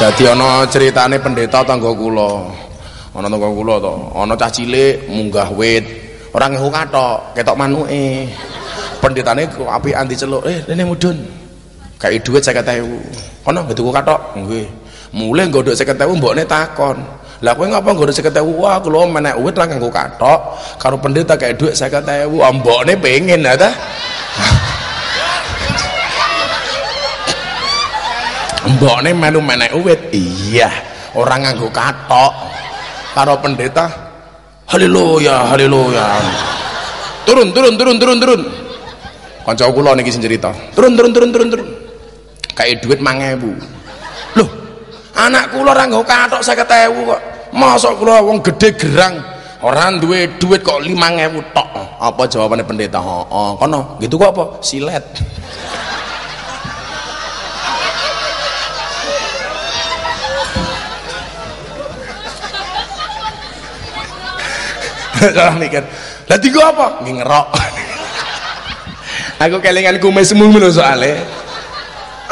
Dadi ana ceritane pendeta tangga kula. Ana tangga kula to. Ana cah cilik munggah wit. Ora ngehu kathok ketok manuke. Pendetane apian diceluk eh rene mudun kayak duit saya kata ibu kono gitu katok nggih. Mulai nggodok saya kata ibu mbokne takon. Lah kowe ngapa nggodok saya kata ibu wah kalau menek uwit lah nganggo katok karo pendeta kayak duit saya kata ibu ambokne pengen ada mbokne menu menek uwit? Iya. Orang nganggo katok karo pendeta haleluya haleluya. Turun turun turun turun turun. Kanca kula niki cerita. Turun turun turun turun turun kayak duit mangewu loh anak kula ora nggo katok 50.000 kok. Mosok kula wong gede gerang orang duwe duit kok 5.000 tok. Apa jawabannya pendeta? Oh, oh kono. Gitu kok apa? Silet. Salah mikir. Lah tiga apa? Ngerok aku kelingan kumismu lho soalnya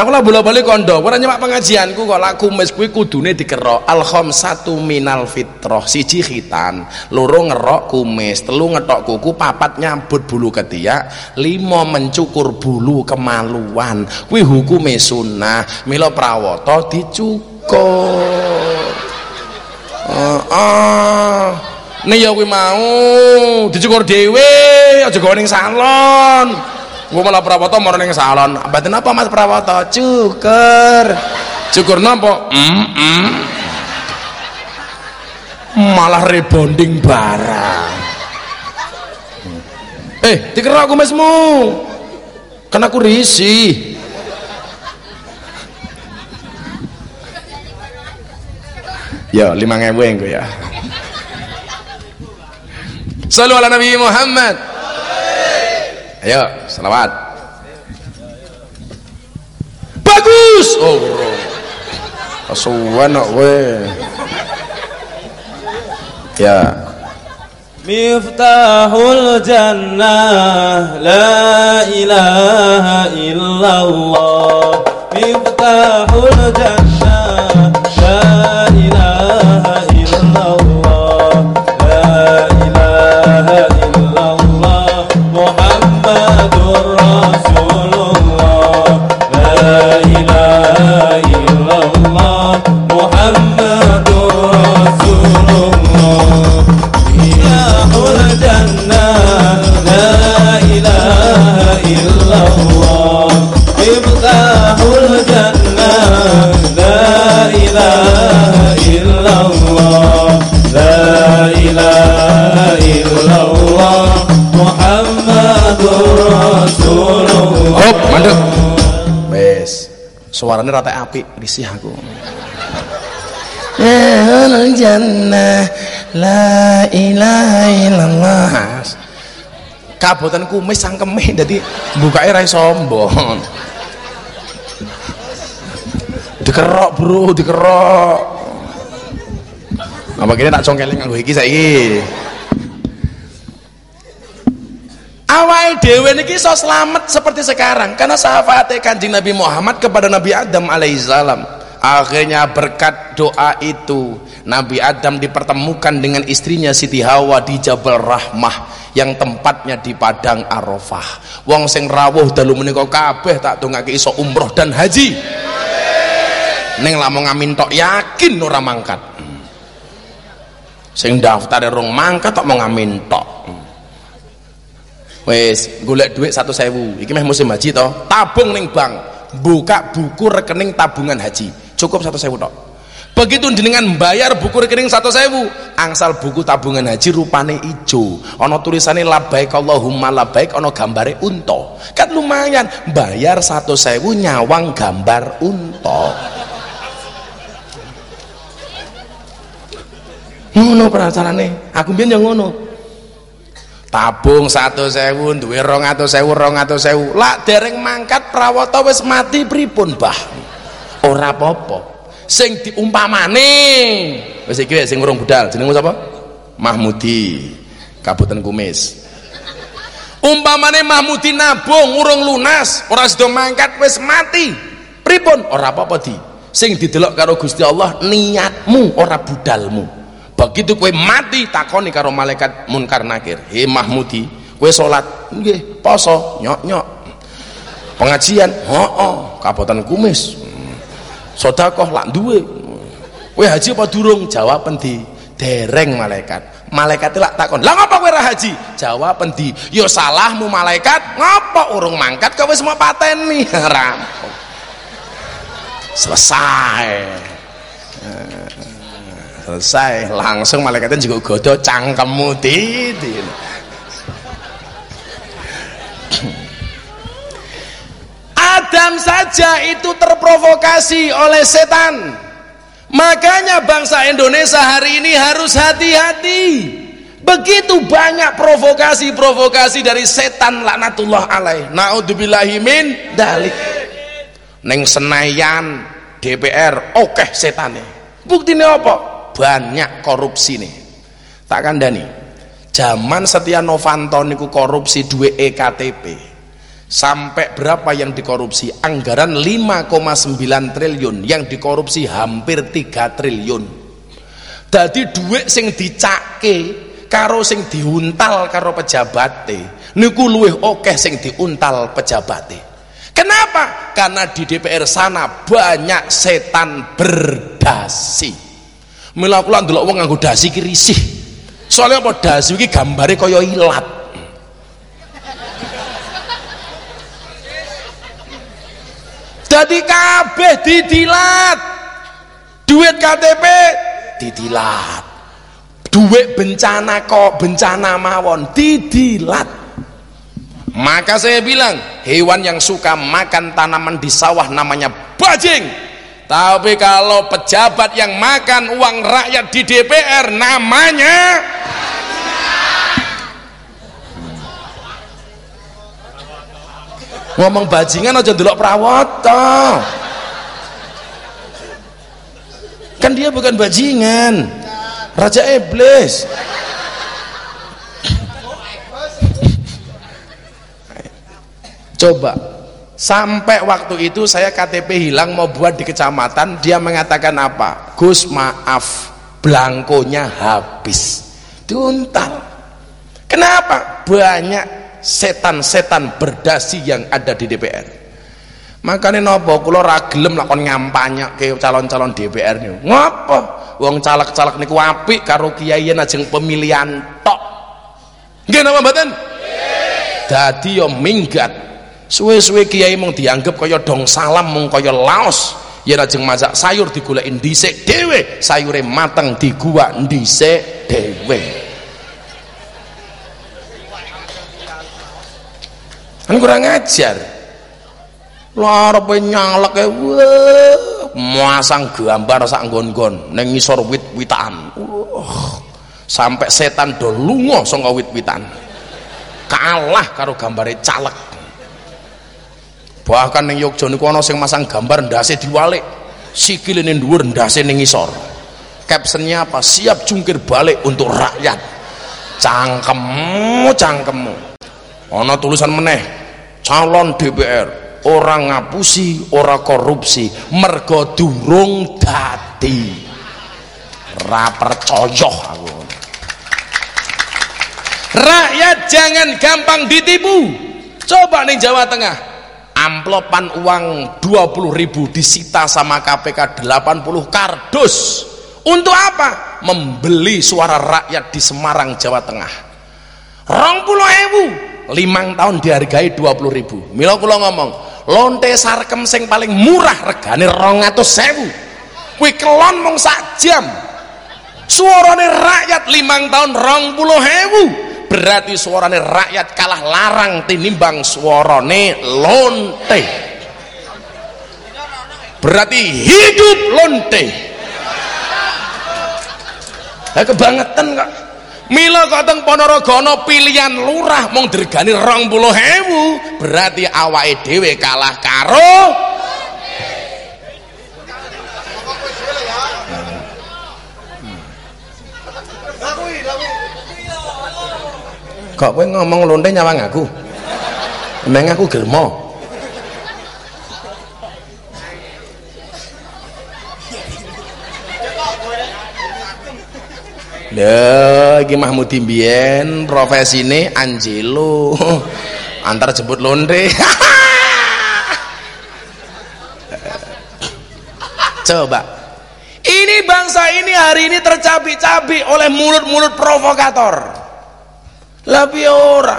aku lah bola balik kondo. Ora nyemak pengajianku kok. Laku mes kuwi kudune dikerok. Al satu minal fitrah. Siji khitan. Loro ngerok kumis. Telu ngetok kuku. Papat nyambut bulu ketiak. Lima mencukur bulu kemaluan. Kuwi hukume sunnah. Mila prawata dicukur. Uh, uh. Nih ya mau dicukur dhewe aja gawe ning salon gue malah perawata mau neng salon. Batin apa mas perawata cukur. Cukur nopo mm -mm. malah rebonding barang. Eh dikerok aku mesmu. Kan aku risih. Ya lima ngewe ya. Salam ala Nabi Muhammad ayo selawat. Bagus! Oh bro. Kasuan we ya. Miftahul jannah la ilaha illallah. Miftahul jannah la ilaha Hop, mandek. Wes. Suaranya rata api, risih aku. Ya jannah la ilaha illallah. Mas. Kabutan kumis sangkeme dadi bukake ra sombong. Dikerok, Bro, dikerok. Apa kene tak congkelin nganggo iki saiki? Awal dewe niki iso selamat seperti sekarang. Karena sahabat kanjeng Nabi Muhammad kepada Nabi Adam alaihissalam akhirnya berkat doa itu Nabi Adam dipertemukan dengan istrinya Siti Hawa di Jabal Rahmah yang tempatnya di Padang Arafah. Wong sing rawuh dalu menika kabeh tak dongake iso umroh dan haji. Ning lamun ngamin tok yakin ora mangkat. Sing daftar rong mangkat tok mau ngamin tok wis golek duit satu sewu. Iki meh musim haji to tabung ning bank. Buka buku rekening tabungan haji. Cukup satu sewu tok. Begitu dengan bayar buku rekening satu sewu angsal buku tabungan haji rupane ijo. Ono tulisannya labaik Allahumma labaik ono gambare unto kan lumayan bayar satu sewu nyawang gambar unto ngono perasaannya aku biar yang ngono tabung satu sewu duwe rong atau sewu rong atau sewu. Lak dereng mangkat prawata wis mati pripun bah ora apa-apa. Sing diumpamane. Wis iki sing urung budal. Jenengmu sapa? Mahmudi. Kabupaten Kumis. Umpamane Mahmudi nabung urung lunas ora sida mangkat wis mati pripun? Ora apa-apa di. Sing didelok karo Gusti Allah niatmu ora budalmu begitu kue mati takoni karo malaikat munkar nakir. He Mahmudi kue sholat. Nggih poso nyok nyok pengajian oh oh kabupaten kumis. Sodakoh lak duwe. Kue haji apa durung? Jawab di dereng malaikat. Malaikat lak takon lah ngapa kowe haji? Jawab di yo salahmu malaikat. Ngapa urung mangkat kowe semua pateni rampung. Selesai selesai. Langsung malaikatnya juga godo cangkemmu titi Adam saja itu terprovokasi oleh setan. Makanya bangsa Indonesia hari ini harus hati-hati. Begitu banyak provokasi-provokasi dari setan laknatullah alaih. Naudzubillahimin dalik. Neng Senayan DPR oke okay, setannya. Buktinya apa banyak korupsi nih. Tak kandani zaman Setia Novanto niku korupsi dua EKTP sampai berapa yang dikorupsi? Anggaran 5,9 triliun yang dikorupsi hampir 3 triliun. Jadi duit sing dicake karo sing diuntal karo pejabat niku luwih oke sing diuntal pejabat kenapa? karena di DPR sana banyak setan berdasi Mila kula ndelok wong nganggo dasi iki risih. Soale apa dasi iki gambare kaya ilat. Dadi kabeh didilat. Duit KTP didilat. Duit bencana kok bencana mawon didilat. Maka saya bilang, hewan yang suka makan tanaman di sawah namanya bajing tapi kalau pejabat yang makan uang rakyat di DPR namanya ngomong bajingan aja dulu prawata kan dia bukan bajingan. Raja iblis. Coba sampai waktu itu saya KTP hilang mau buat di kecamatan dia mengatakan apa? Gus maaf belangkonya habis. Diuntal kenapa? Banyak setan-setan berdasi yang ada di DPR makanya nopo kulo ragelem lakon ngampanya ke calon-calon DPR nih ngapa wong caleg-caleg niku apik karo kiai ajeng pemilihan tok. Nggih napa mboten? Dadi yo minggat suwe-suwe kiai mung dianggap kaya dong salam mung kaya laos. Ya lajeng masak sayur digoleki dhisik dhewe sayure mateng diguwak dhisik dhewe. Kan kurang ajar. Lho nyalek e wah masang gambar sak nggon-nggon ning ngisor wit-witan. Uh, sampai setan do lunga saka wit-witan. Kalah karo gambare caleg bahkan ning Yogyakarta niku ana sing masang gambar ndase diwalik. Sikile ning dhuwur ndase ning ngisor. Captionnya apa? Siap jungkir balik untuk rakyat. Cangkemmu cangkemmu ana tulisan meneh. Calon DPR orang ngapusi ora korupsi. Mergo durung dadi. Ra aku. Rakyat jangan gampang ditipu. Coba nih Jawa Tengah amplopan uang 20 ribu disita sama KPK 80 kardus. Untuk apa? membeli suara rakyat di Semarang Jawa Tengah. rong puluh ewu limang tahun dihargai 20 ribu. Milo kula ngomong lonte sarkem sing paling murah regane rong atau sewu kuwi kelon mong sak jam. Suarane rakyat limang tahun rong puluh hewu berarti suarane rakyat kalah larang tinimbang suarane lonte. Berarti hidup lonte. Ya kebangetan kok. Mila kateng Ponorogo ana pilihan lurah mung dirgani 20.000, berarti awake dhewe kalah karo Kok kowe ngomong lonte nyawang aku? Emang aku germo. Lha iki Mahmud Imbien profesine Angelo. Antar jemput lonte. Coba. Ini bangsa ini hari ini tercabik-cabik oleh mulut-mulut provokator. Tapi ora.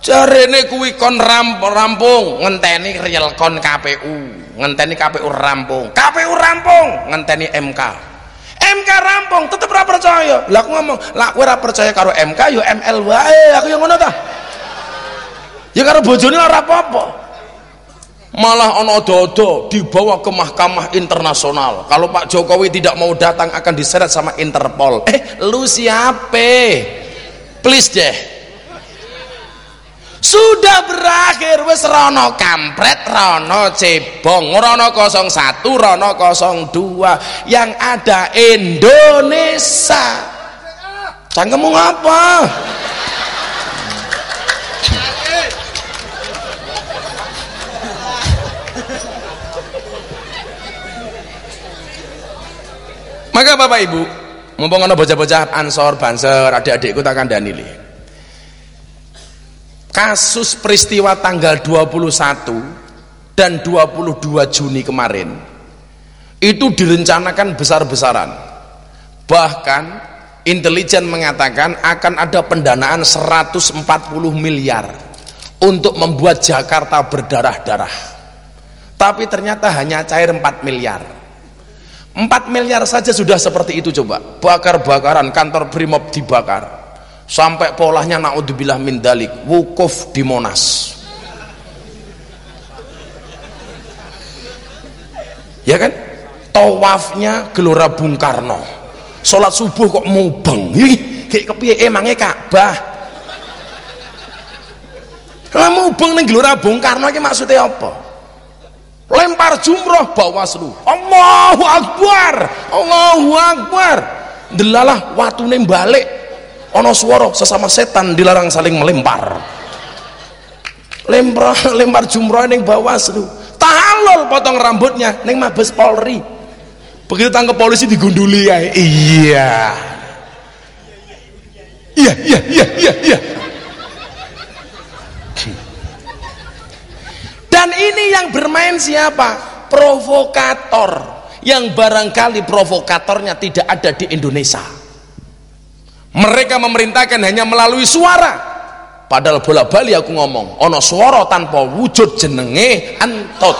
Jarene kuwi kon rampung, ngenteni real kon KPU, ngenteni KPU rampung. KPU rampung, ngenteni MK. MK rampung tetep ora percaya. Lah aku ngomong lah aku ora percaya karo MK yo ML wae. Aku yang ngono ta? Ya karo bojone ora apa-apa. Malah ono dodo dibawa ke mahkamah internasional. Kalau Pak Jokowi tidak mau datang akan diseret sama Interpol. Eh lu siapa please deh sudah berakhir wis rono kampret rono cebong rono 01 rono 02 yang ada Indonesia. Cangkemmu ngapa? Maka bapak ibu mumpung ada bocah-bocah ansor banser adik-adikku tak kandani kasus peristiwa tanggal 21 dan 22 Juni kemarin itu direncanakan besar-besaran. Bahkan intelijen mengatakan akan ada pendanaan 140 miliar untuk membuat Jakarta berdarah-darah. Tapi ternyata hanya cair 4 miliar. 4 miliar saja sudah seperti itu coba. Bakar-bakaran kantor Brimob dibakar sampai polahnya naudzubillah min dalik. Wukuf di Monas. Ya kan? Tawafnya gelora Bung Karno. Sholat subuh kok mubeng. Kayak kepiye? Emangnya Ka'bah? Lah mubeng nih gelora Bung Karno ini maksudnya apa? Lempar jumroh bawaslu. Allahu Akbar! Allahu Akbar! Delalah waktu balik ono suara sesama setan dilarang saling melempar. Lempar lempar jumroh neng bawaslu. Tahalol potong rambutnya neng mabes polri. Begitu tangkap polisi digunduli ya iya. Iya iya iya iya iya. Dan ini yang bermain siapa? Provokator. Yang barangkali provokatornya tidak ada di Indonesia mereka memerintahkan hanya melalui suara. Padahal bola bali aku ngomong ono suara tanpa wujud jenenge antot.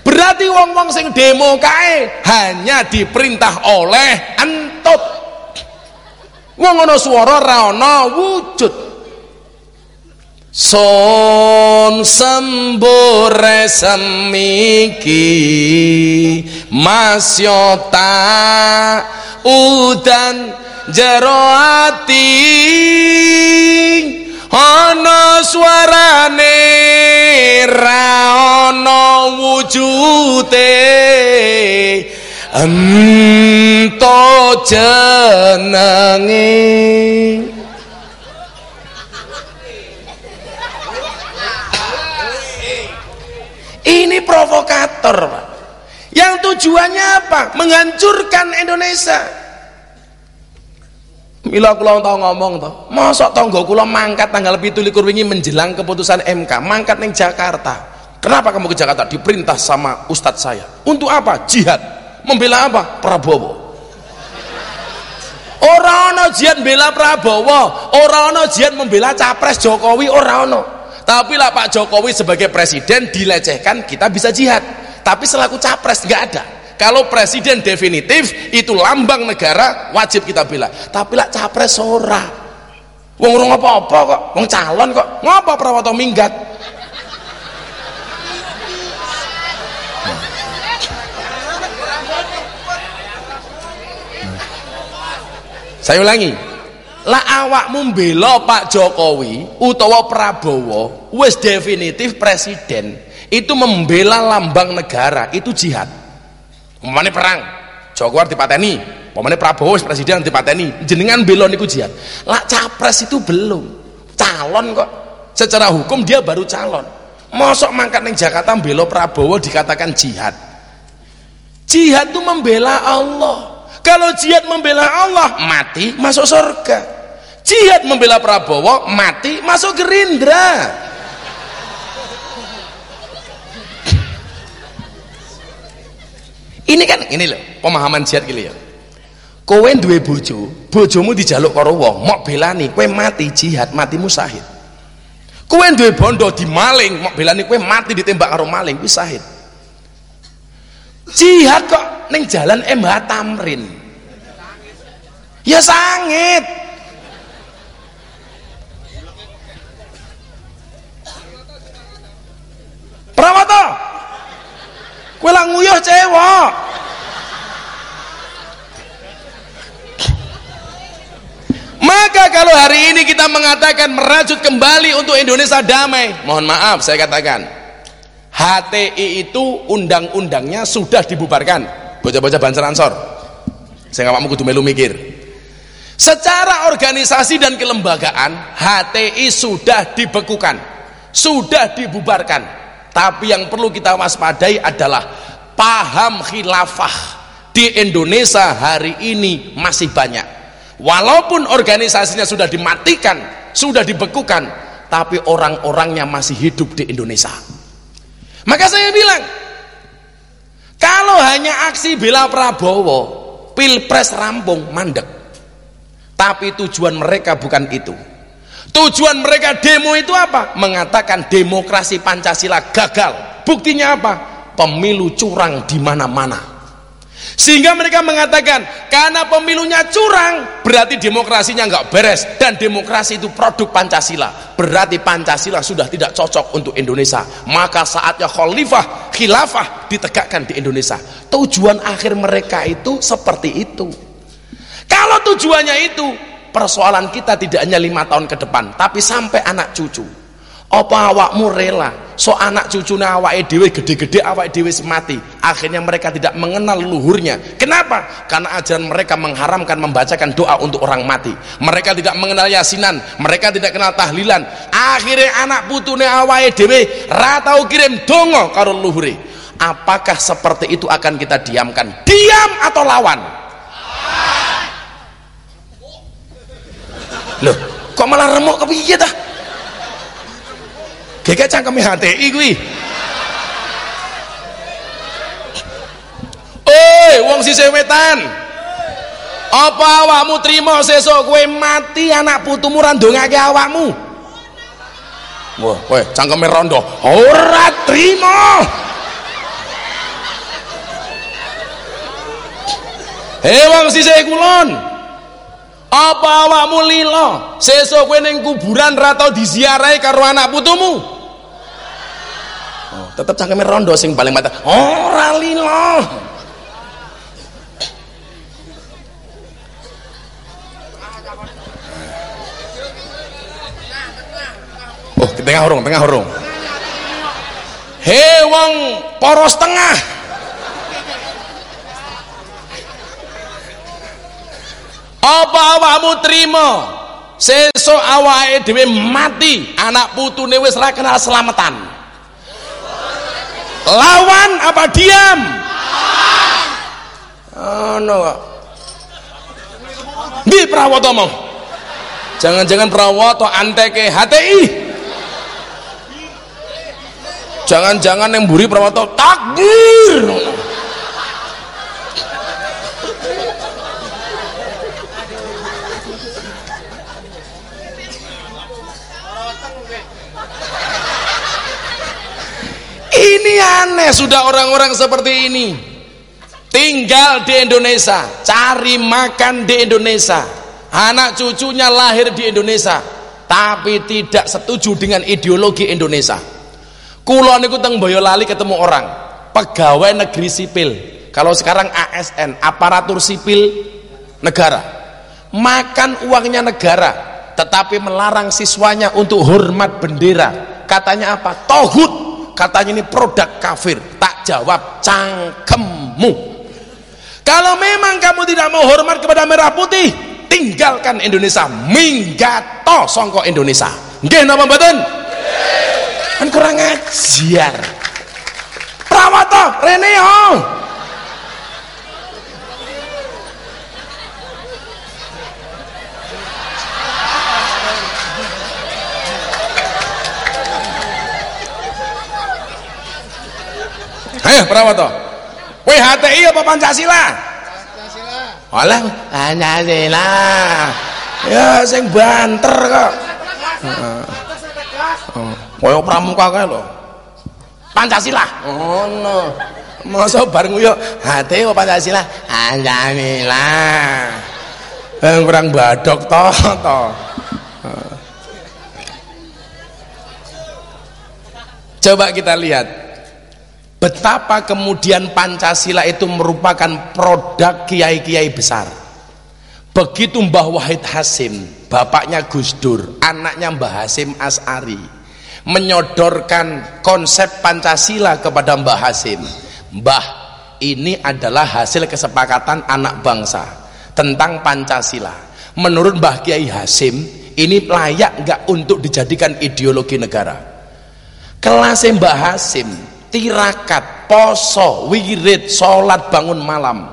Berarti wong-wong sing demo kae hanya diperintah oleh antot. Wong ono suara ra ono wujud. Son sembore semiki masyota udan jero ati ana suarane ra ana wujute. Ento jenenge. Provokator Pak. Yang tujuannya apa? Menghancurkan Indonesia Mila kula tau ngomong to, mosok tangga kula mangkat tanggal 17 wingi menjelang keputusan MK, mangkat ning Jakarta. Kenapa kamu ke Jakarta? Diperintah sama ustadz saya. Untuk apa? Jihad. Membela apa? Prabowo. Ora ana jihad membela Prabowo, ora ana jihad membela capres Jokowi, ora ana. Tapi lah Pak Jokowi sebagai presiden dilecehkan, kita bisa jihad. Tapi selaku capres nggak ada kalau presiden definitif itu lambang negara wajib kita bela. Tapi lah capres ora. Wong urung apa-apa kok. Wong calon kok. Ngapa prawoto minggat? Saya ulangi. Lah awakmu membela Pak Jokowi utawa Prabowo wis definitif presiden itu membela lambang negara itu jihad umpamane perang. Jokowi dipateni. Umpamane Prabowo presiden dipateni. Jenengan bela niku jihad. Lah capres itu belum. Calon kok. Secara hukum dia baru calon. Mosok mangkat ning Jakarta bela Prabowo dikatakan jihad. Jihad itu membela Allah. Kalau jihad membela Allah mati masuk surga. Jihad membela Prabowo mati masuk Gerindra ini kan ini loh pemahaman jihad gini ya. Kowe duwe bojo bojomu dijaluk karo wong mok belani kowe mati jihad matimu syahid kowe duwe bondo dimaling mok belani kowe mati ditembak karo maling kuwi syahid jihad kok ning jalan MH Tamrin. Ya sangit. Prawoto Kowe lah nguyuh cewek. Maka kalau hari ini kita mengatakan merajut kembali untuk Indonesia damai, mohon maaf saya katakan, HTI itu undang-undangnya sudah dibubarkan. Bocah-bocah Banser Ansor. Saya nggak mau kudu melu mikir. Secara organisasi dan kelembagaan, HTI sudah dibekukan, sudah dibubarkan tapi yang perlu kita waspadai adalah paham khilafah di Indonesia hari ini masih banyak. Walaupun organisasinya sudah dimatikan sudah dibekukan tapi orang-orangnya masih hidup di Indonesia. Maka saya bilang kalau hanya aksi bela Prabowo pilpres rampung mandek. Tapi tujuan mereka bukan itu Tujuan mereka demo itu apa? Mengatakan demokrasi Pancasila gagal. Buktinya apa? Pemilu curang di mana-mana. Sehingga mereka mengatakan karena pemilunya curang berarti demokrasinya nggak beres dan demokrasi itu produk Pancasila. Berarti Pancasila sudah tidak cocok untuk Indonesia. Maka saatnya khalifah, khilafah ditegakkan di Indonesia. Tujuan akhir mereka itu seperti itu. Kalau tujuannya itu persoalan kita tidak hanya lima tahun ke depan tapi sampai anak cucu. Apa awakmu rela? So anak cucunya awak dewe gede-gede awak dewe semati akhirnya mereka tidak mengenal luhurnya. Kenapa? karena ajaran mereka mengharamkan membacakan doa untuk orang mati. Mereka tidak mengenal yasinan. Mereka tidak kenal tahlilan. Akhirnya anak putune awak dewe ratau kirim dongo karo luhure. Apakah seperti itu akan kita diamkan? Diam atau lawan Loh, kok malah remuk kepiye dah? Gek cangkeme HTI kuwi. Oi, wong sisih wetan. Apa awakmu trima sesuk kowe mati anak putumu ra ndongake awakmu? Wah, kowe cangkeme rondo. Ora trima. Hei wong sisih kulon apa awakmu lilo sesuk kowe ning kuburan ra tau diziarahi karo anak putumu oh, tetep cangkeme rondo sing paling mata ora lilo Oh, tengah hurung, tengah hurung. Hei wong poros tengah. Apa awakmu terima? Sesuk awake dhewe mati anak putune wis ra kenal selamatan. Lawan apa diam? Oh no di Prawoto mau jangan-jangan Prawoto anteke HTI. Jangan-jangan yang buri Prawoto takbir ini aneh sudah orang-orang seperti ini. Tinggal di Indonesia cari makan di Indonesia. Anak cucunya lahir di Indonesia tapi tidak setuju dengan ideologi Indonesia. Kulon itu teng Boyolali ketemu orang pegawai negeri sipil. Kalau sekarang ASN aparatur sipil negara. Makan uangnya negara tetapi melarang siswanya untuk hormat bendera. Katanya apa? Tohut katanya ini produk kafir tak jawab cangkemmu kalau memang kamu tidak mau hormat kepada merah putih, tinggalkan Indonesia, minggato songkok Indonesia. Nggih napa mboten? Kan kurang ajar. Prawoto, Rene yo. Ayo Prawoto. PHTI apa Pancasila? Pancasila. Olah Pancasila. Ya sing banter kok. Heeh. Oh, koyo pramuka kae lho. Pancasila. Oh, Masa bareng yo HTI apa Pancasila? Pancasila. Eh kurang badok to to. Coba kita lihat betapa kemudian Pancasila itu merupakan produk kiai-kiai besar. Begitu Mbah Wahid Hasim bapaknya Gus Dur anaknya Mbah Hasim As'ari menyodorkan konsep Pancasila kepada Mbah Hasim. Mbah ini adalah hasil kesepakatan anak bangsa tentang Pancasila. Menurut Mbah Kiai Hasim ini layak nggak untuk dijadikan ideologi negara? Kelasnya Mbah Hasim tirakat, poso, wirid, sholat, bangun malam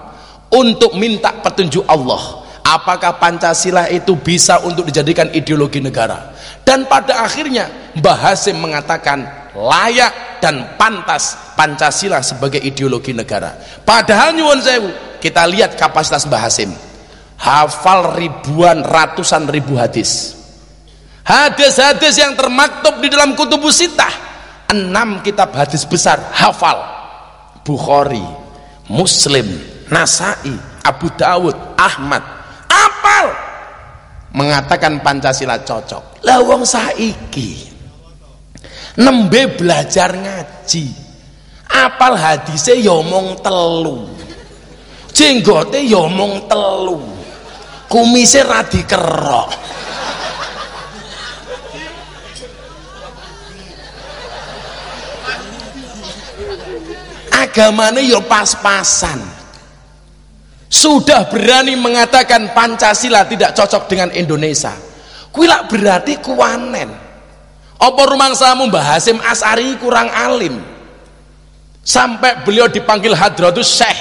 untuk minta petunjuk Allah. Apakah Pancasila itu bisa untuk dijadikan ideologi negara? Dan pada akhirnya Mbah Hasim mengatakan layak dan pantas Pancasila sebagai ideologi negara. Padahal nyuwun sewu kita lihat kapasitas Mbah Hasim. Hafal ribuan ratusan ribu hadis. Hadis-hadis yang termaktub di dalam kutubus sitah enam kitab hadis besar hafal. Bukhari Muslim Nasai Abu Dawud Ahmad. Apal! Mengatakan Pancasila cocok. Lawang saiki nembe belajar ngaji. Apal hadisnya yomong ya telu. Jenggote yomong ya telu. Kumisnya radi agamanya ya pas-pasan. Sudah berani mengatakan Pancasila tidak cocok dengan Indonesia. Kuilak berarti kuanen apa rumangsamu Mbah Hasim As'ari kurang alim? Sampai beliau dipanggil Hadratus Syekh.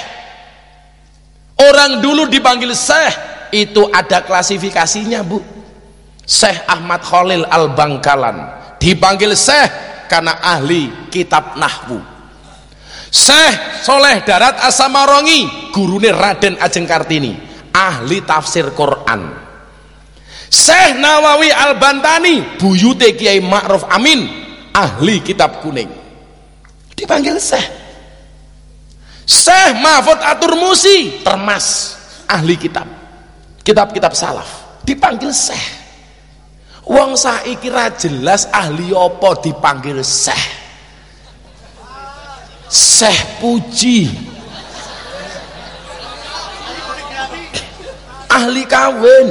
Orang dulu dipanggil Syekh itu ada klasifikasinya bu. Syekh Ahmad Khalil Al-Bangkalan. Dipanggil Syekh karena ahli kitab Nahwu Syekh Soleh Darat Asamarongi gurune Raden Ajeng Kartini ahli tafsir Quran. Syekh Nawawi Al-Bantani buyute Kiai Ma'ruf Amin ahli kitab kuning. Dipanggil Syekh. Syekh Mahfud Atur Musi termas ahli kitab. Kitab-kitab salaf. Dipanggil Syekh. Wong saiki ra jelas ahli apa dipanggil Syekh Syekh Puji ahli kawin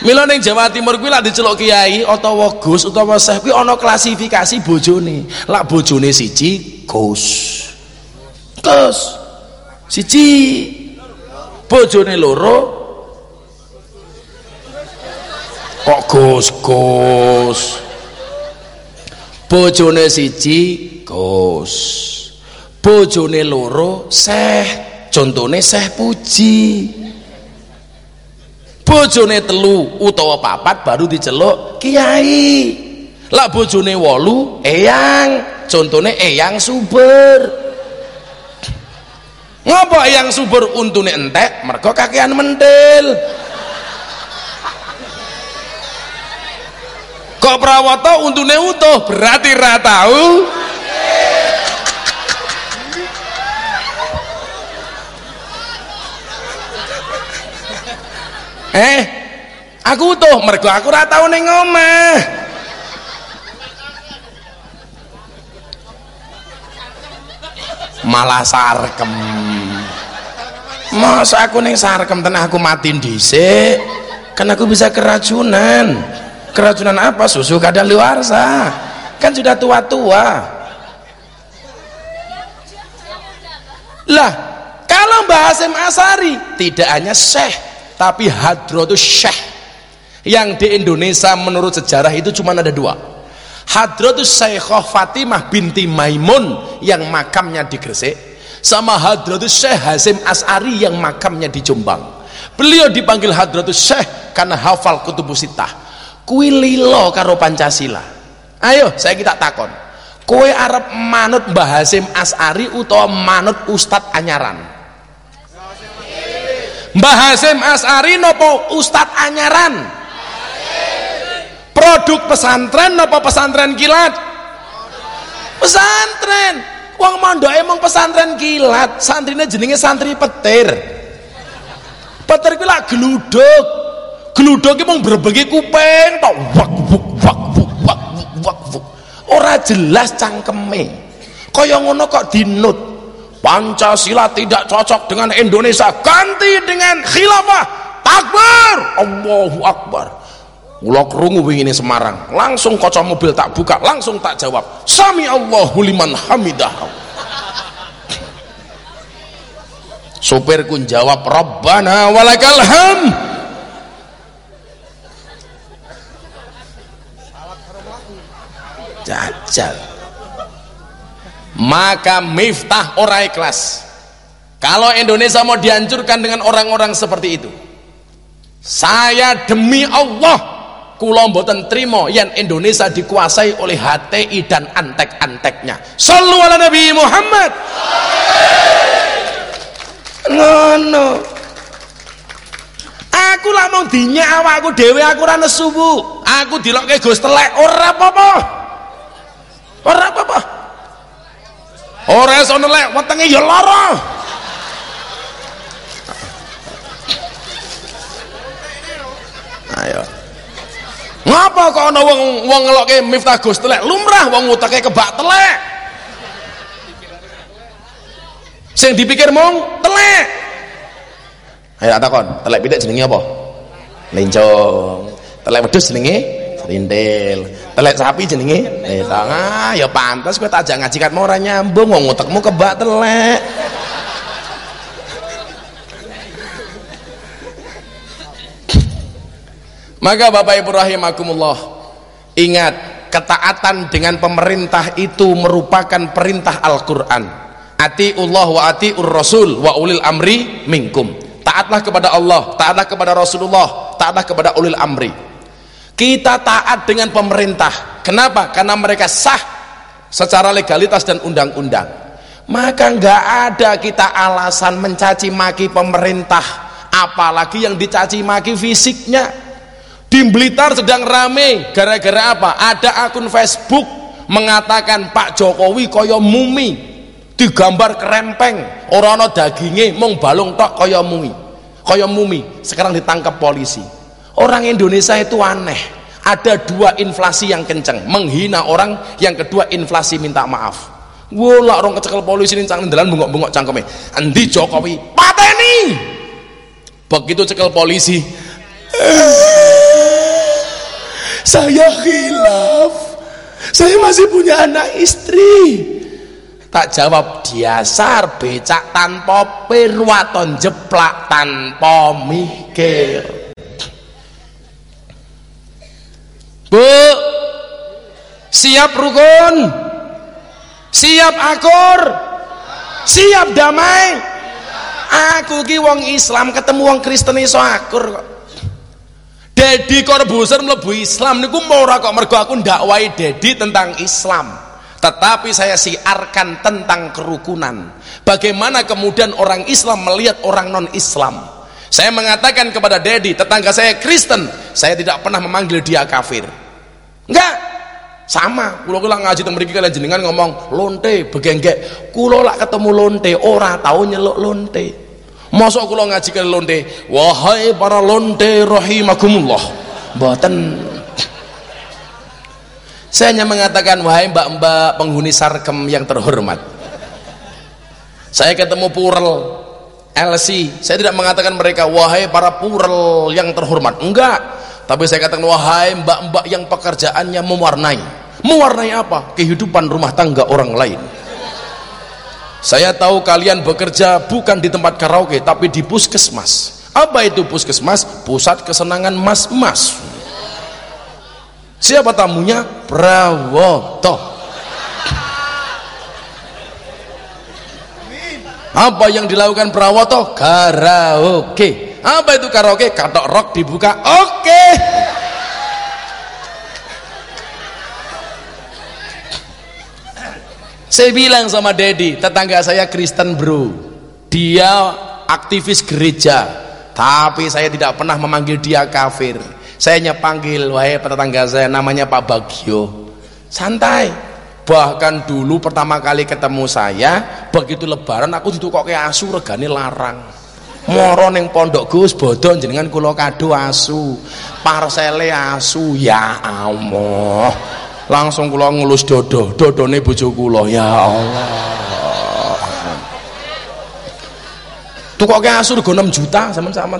Mila ning Jawa Timur kuwi lak diceluk kiai utawa Gus utawa Syekh kuwi ana klasifikasi bojone. Lak bojone siji Gus. Gus. Siji bojone loro kok Gus Gus. Bojone siji tikus bojone loro seh. Contone seh puji. Bojone telu utawa papat baru diceluk kiai. Lah bojone wolu eyang. Contone eyang subur ngapa eyang subur untune entek? Mergo kakean mentil kok prawata untune utuh? Berarti ra tahu eh aku utuh mergo aku ra tau ning omah. Malah sarkem. Masa aku ning sarkem tenah aku mati dhisik. Kan aku bisa keracunan. Keracunan apa? Susu kadang luar sah. Kan sudah tua-tua. Lah kalau Mbah Hasim Asari tidak hanya syekh tapi hadrotus syekh. Yang di Indonesia menurut sejarah itu cuma ada dua. Hadrotus Syekhah Fatimah binti Maimun yang makamnya di Gresik. Sama hadrotus Syekh Hasim Asari yang makamnya di Jombang. Beliau dipanggil hadrotus Syekh karena hafal kutubus sitah. Kuwi lilo karo Pancasila. Ayo saya kita takon. Kue Arab manut Mbah Hasim As'ari utawa manut Ustadz Anyaran Mbah Hasim As'ari nopo Ustadz Anyaran? Produk pesantren nopo pesantren kilat? Pesantren. Uang mondok emang pesantren kilat. Santrinya jenenge santri petir. Petir kilat geluduk. Gluduk ki mung berbagi kuping tok. Wak wak wak wak wak wak ora jelas cangkeme. Kaya ngono kok dinut Pancasila tidak cocok dengan Indonesia ganti dengan khilafah takbir Allahu Akbar Mula krungu wingi Semarang, langsung kaca mobil tak buka, langsung tak jawab. Sami Allahu liman hamidah. Supirku jawab, Rabbana walakal. Maka miftah orang ikhlas kalau Indonesia mau dihancurkan dengan orang-orang seperti itu saya demi Allah kula mboten trimo yang Indonesia dikuasai oleh HTI dan antek-anteknya. Sallu ala Nabi Muhammad. Ngono. Aku lamun dinya awakku dhewe aku ora nesu Bu. Aku dilokke Gus telek ora apa-apa. Ora apa-apa ora iso nelek wetenge ya lara. Ayo. Ngapa kok ana wong wong ngelokke miftah Gus telek? Lumrah wong utake kebak telek. Sing dipikir mong telek. Ayo takon. Telek pitik jenenge apa? Lencong telek wedhus jenenge? Rintil telek sapi jenenge? Eh ah ya pantas kowe tak ajak ngaji kat mau ora nyambung wong utekmu kebak telek. Maka Bapak Ibu rahimakumullah ingat ketaatan dengan pemerintah itu merupakan perintah Al-Qur'an. Atiullah wa atiur rasul wa ulil amri minkum. Taatlah kepada Allah taatlah kepada Rasulullah taatlah kepada ulil amri kita taat dengan pemerintah. Kenapa? karena mereka sah secara legalitas dan undang-undang. Maka nggak ada kita alasan mencaci maki pemerintah. Apalagi yang dicaci maki fisiknya. Di Blitar sedang rame. Gara-gara apa? ada akun Facebook mengatakan Pak Jokowi koyo mumi. Digambar kerempeng. Orang dagingnya mong balung tok koyo mumi koyo mumi. Sekarang ditangkap polisi orang Indonesia itu aneh ada dua inflasi yang kenceng menghina orang yang kedua inflasi minta maaf Wah, orang kecekel polisi ini cang nendelan bengok-bengok cangkeme. Andi Jokowi pateni. Begitu cekel polisi, saya khilaf. Saya masih punya anak istri. Tak jawab diasar becak tanpa pirwaton jeplak tanpa mikir. Bu siap rukun siap akur siap damai. Aku ki wong Islam ketemu wong Kristen iso akur kok. Dedi Corbuzier mlebu Islam niku ora kok mergo aku ndakwai Dedi tentang Islam. Tetapi saya siarkan tentang kerukunan. Bagaimana kemudian orang Islam melihat orang non Islam saya mengatakan kepada Dedi tetangga saya Kristen saya tidak pernah memanggil dia kafir. Enggak. Sama. Kulo kula ngaji teng mriki kalian jenengan ngomong lonte begenggek kulo lak ketemu lonte ora tahu nyeluk lonte. Mosok kula ngaji kali lonte, wahai para lonte rahimakumullah. Mboten. Saya hanya mengatakan wahai mbak-mbak penghuni sarkem yang terhormat. Saya ketemu Purel LC, saya tidak mengatakan mereka wahai para Purel yang terhormat. Enggak. Tapi saya katakan wahai mbak-mbak yang pekerjaannya mewarnai. Mewarnai apa? Kehidupan rumah tangga orang lain saya tahu kalian bekerja bukan di tempat karaoke tapi di puskesmas apa itu puskesmas? pusat kesenangan mas-mas siapa tamunya? Prawoto apa yang dilakukan Prawoto? karaoke. Apa itu karaoke? katok rock dibuka. Oke. Saya bilang sama Dedi tetangga saya Kristen bro. Dia aktivis gereja. Tapi saya tidak pernah memanggil dia kafir. Saya hanya panggil wahai tetangga saya namanya Pak Bagio. Santai bahkan dulu pertama kali ketemu saya begitu lebaran aku kok kayak asu regane larang. Moro neng pondok Gus bodoh jenengan kula kado asu. Parcele asu ya Allah. Langsung kula ngelus dodo dodone bojo kula ya Allah. Tukoke asu rego 6 juta sama-sama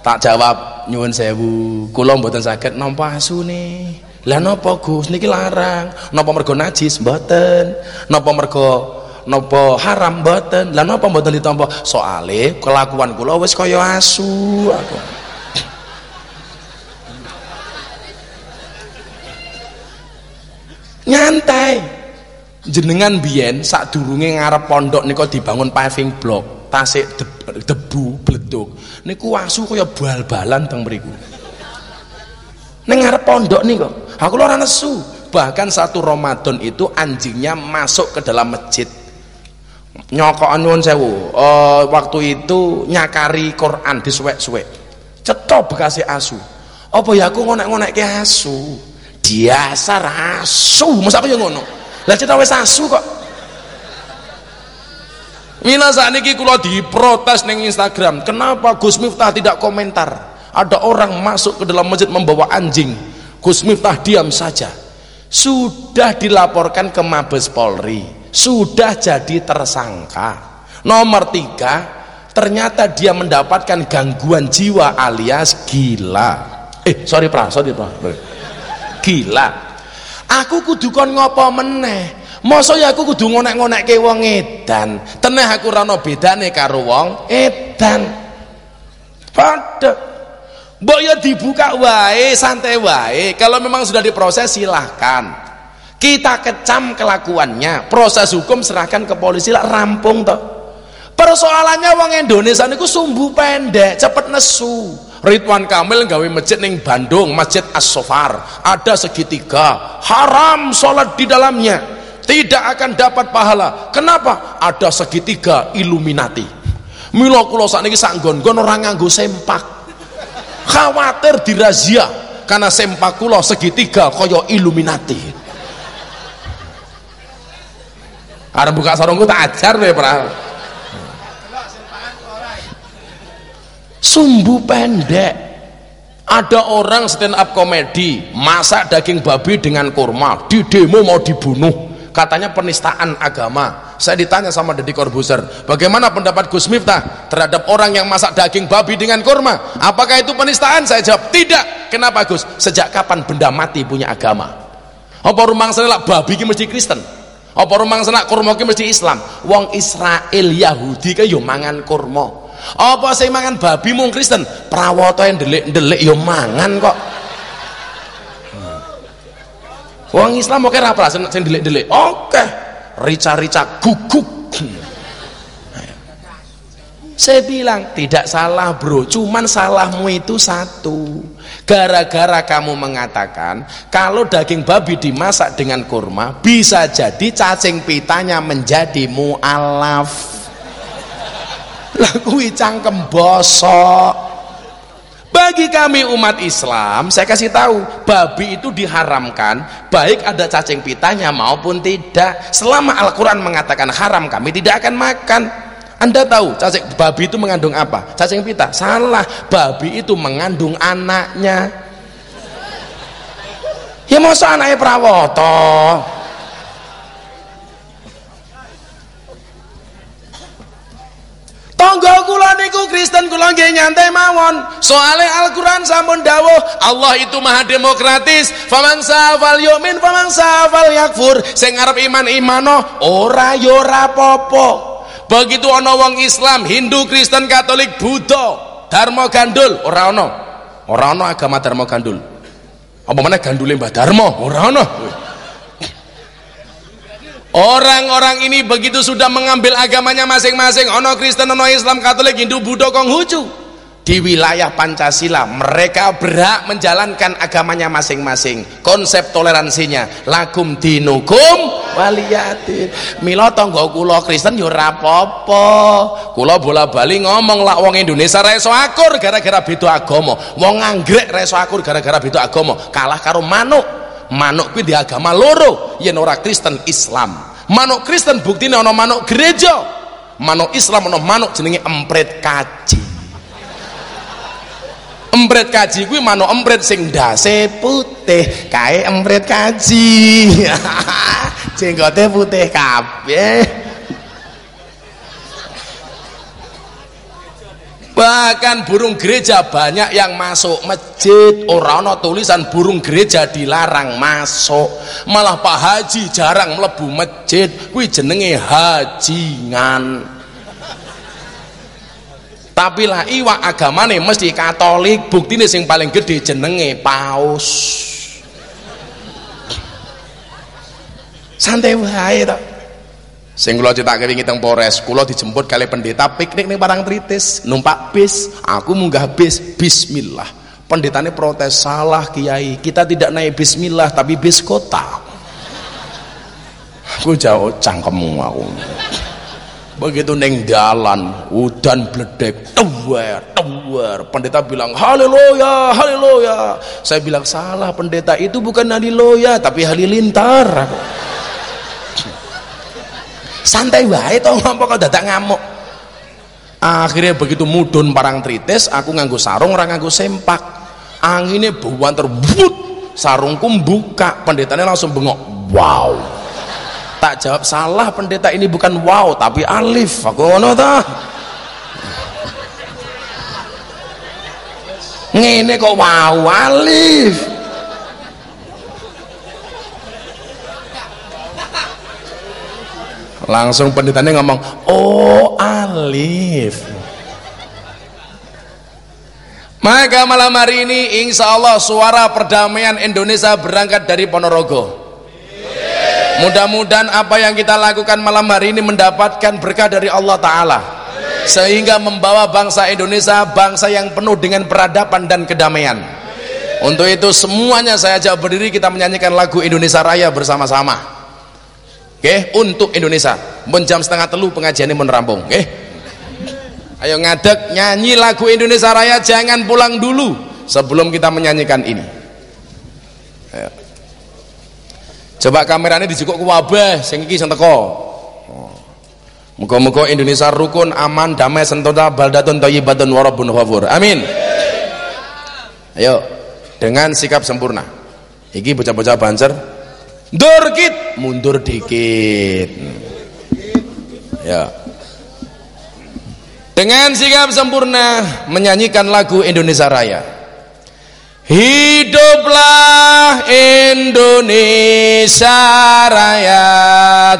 tak jawab nyuwun sewu. Kula mboten saged nampa asune lah napa Gus? Niki larang. Napa mergo najis? Mboten. Napa mergo napa haram? Mboten. Lah napa mboten ditampa? Soale kelakuan kula wis kaya asu aku. Nyantai. Jenengan biyen saat durunge ngarep pondok niku dibangun paving block tasik debu bleduk. Niku asu kaya bal-balan teng mriku ning ngarep pondok niku. Aku ora nesu. Bahkan satu Ramadan itu anjingnya masuk ke dalam masjid. Nyokok nyuwun sewu. Uh, waktu itu nyakari Quran disuwek-suwek. Cetok bekasi asu. Apa ya aku ngonek-ngonek ke asu? Biasa asu. Masa aku yang ngono? Lah cerita wes asu kok. Mila saat ini kalau diprotes neng Instagram. Kenapa Gus Miftah tidak komentar ada orang masuk ke dalam masjid membawa anjing. Gus Miftah diam saja. Sudah dilaporkan ke Mabes Polri. Sudah jadi tersangka. Nomor tiga ternyata dia mendapatkan gangguan jiwa alias gila. Eh sorry pra sorry pra. Gila. Aku kudu kon ngopo meneh. Masa ya aku kudu ngonek-ngonekke wong edan. Teneh aku ora bedane karo wong edan. Padha mbok ya dibuka wae santai wae. Kalau memang sudah diproses silahkan. Kita kecam kelakuannya. Proses hukum serahkan ke polisi lah rampung toh. Persoalannya wong Indonesia niku sumbu pendek cepet nesu. Ridwan Kamil gawe masjid ning Bandung Masjid As-Sofar. Ada segitiga. Haram sholat di dalamnya. Tidak akan dapat pahala. Kenapa? Ada segitiga Illuminati. Milo kulo saat ini sak gon orang nganggo sempak khawatir dirazia karena sempak kulo segitiga koyo Illuminati. Arep buka sarungku tak ajar deh pernah sumbu pendek. Ada orang stand up komedi masak daging babi dengan kurma di demo mau dibunuh katanya penistaan agama. Saya ditanya sama Deddy Corbuzier bagaimana pendapat Gus Miftah terhadap orang yang masak daging babi dengan kurma? Apakah itu penistaan? Saya jawab tidak. Kenapa Gus? Sejak kapan benda mati punya agama? Apa rumang sana babi ki mesti Kristen? Apa rumang sana kurma ki mesti Islam? Wong Israel Yahudi yo mangan kurma. Apa sing mangan babi mung Kristen? Prawata yang delik-delik ya mangan kok. Wong Islam oke ra sing delik-delik. Oke rica-rica guguk. Saya bilang tidak salah bro. Cuman salahmu itu satu. Gara-gara kamu mengatakan kalau daging babi dimasak dengan kurma bisa jadi cacing pitanya menjadi mu'alaf. Lakui cangkem bosok bagi kami umat Islam, saya kasih tahu, babi itu diharamkan, baik ada cacing pitanya maupun tidak. Selama Al-Quran mengatakan haram, kami tidak akan makan. Anda tahu cacing babi itu mengandung apa? Cacing pita? Salah. Babi itu mengandung anaknya. Ya masa anaknya prawoto? Tonggo kula niku Kristen kula nggih nyantai mawon. Soale Al-Qur'an sampun dawuh Allah itu maha demokratis. Faman safal yumin faman safal yakfur. Sing arep iman imano ora yo ya ora apa-apa. Begitu ana wong Islam, Hindu, Kristen, Katolik, Buddha, Dharma gandul ora ana. Ora ana agama Dharma gandul. Apa mana gandule Mbah Dharma? Ora ana. Orang-orang ini begitu sudah mengambil agamanya masing-masing, ono Kristen, ono Islam, Katolik, Hindu, Buddha, Konghucu. Di wilayah Pancasila, mereka berhak menjalankan agamanya masing-masing. Konsep toleransinya, lakum dinukum waliyatin. Mila tangga kula Kristen yo apa-apa. Kula bola-bali ngomong lak wong Indonesia ra iso akur gara-gara beda agama. Wong anggrek ra iso akur gara-gara beda agama. Kalah karo manuk manuk kuwi di agama loro yen ora Kristen Islam. Manuk Kristen buktine ana manuk gereja. Manuk Islam ana manuk jenenge empret kaji. Empret kaji kuwi manuk empret sing ndase putih kae empret kaji. Jenggote putih kabeh bahkan burung gereja banyak yang masuk masjid. Orang tulisan burung gereja dilarang masuk. Malah Pak Haji jarang melebu masjid. Kuwi jenenge hajingan tapi lah iwak agamane mesti katolik. Buktine sing paling gede jenenge paus. Santai wae sing kula cetake wingi teng Polres kula dijemput kali pendeta piknik ning Parang Tritis. Numpak bis aku munggah bis bismillah. Pendetanya protes salah kiai kita tidak naik bismillah tapi bis kota. Aku jauh cangkemmu aku. Begitu neng jalan udan bledek tuwer tuwer pendeta bilang haleluya haleluya. Saya bilang salah pendeta itu bukan haleluya tapi halilintar santai wae to ngopo kok dadak ngamuk. Akhirnya begitu mudun parang tritis aku nganggo sarung orang nganggo sempak. Anginnya buan terbut sarungku buka pendetanya langsung bengok wow. Tak jawab salah pendeta ini bukan wow tapi alif. Aku ngono ta ngene kok wow alif langsung pendetanya ngomong oh alif. Maka malam hari ini insya Allah suara perdamaian Indonesia berangkat dari Ponorogo. Mudah-mudahan apa yang kita lakukan malam hari ini mendapatkan berkah dari Allah Ta'ala. Sehingga membawa bangsa Indonesia bangsa yang penuh dengan peradaban dan kedamaian. Untuk itu semuanya saya ajak berdiri kita menyanyikan lagu Indonesia Raya bersama-sama Oke, untuk Indonesia. Mun jam setengah telu pengajiannya mun rampung, oke? Ayo ngadek nyanyi lagu Indonesia Raya jangan pulang dulu sebelum kita menyanyikan ini. Ayo. Coba kameranya dijukuk ke wabah sing iki sing teko. Muga-muga Indonesia rukun, aman, damai, sentosa, baldatun, thayyibatun, warabun, ghafur. Amin. Ayo, dengan sikap sempurna. Iki bocah-bocah banser Durkit, mundur dikit. Ya. Dengan sikap sempurna menyanyikan lagu Indonesia Raya. Hiduplah Indonesia Raya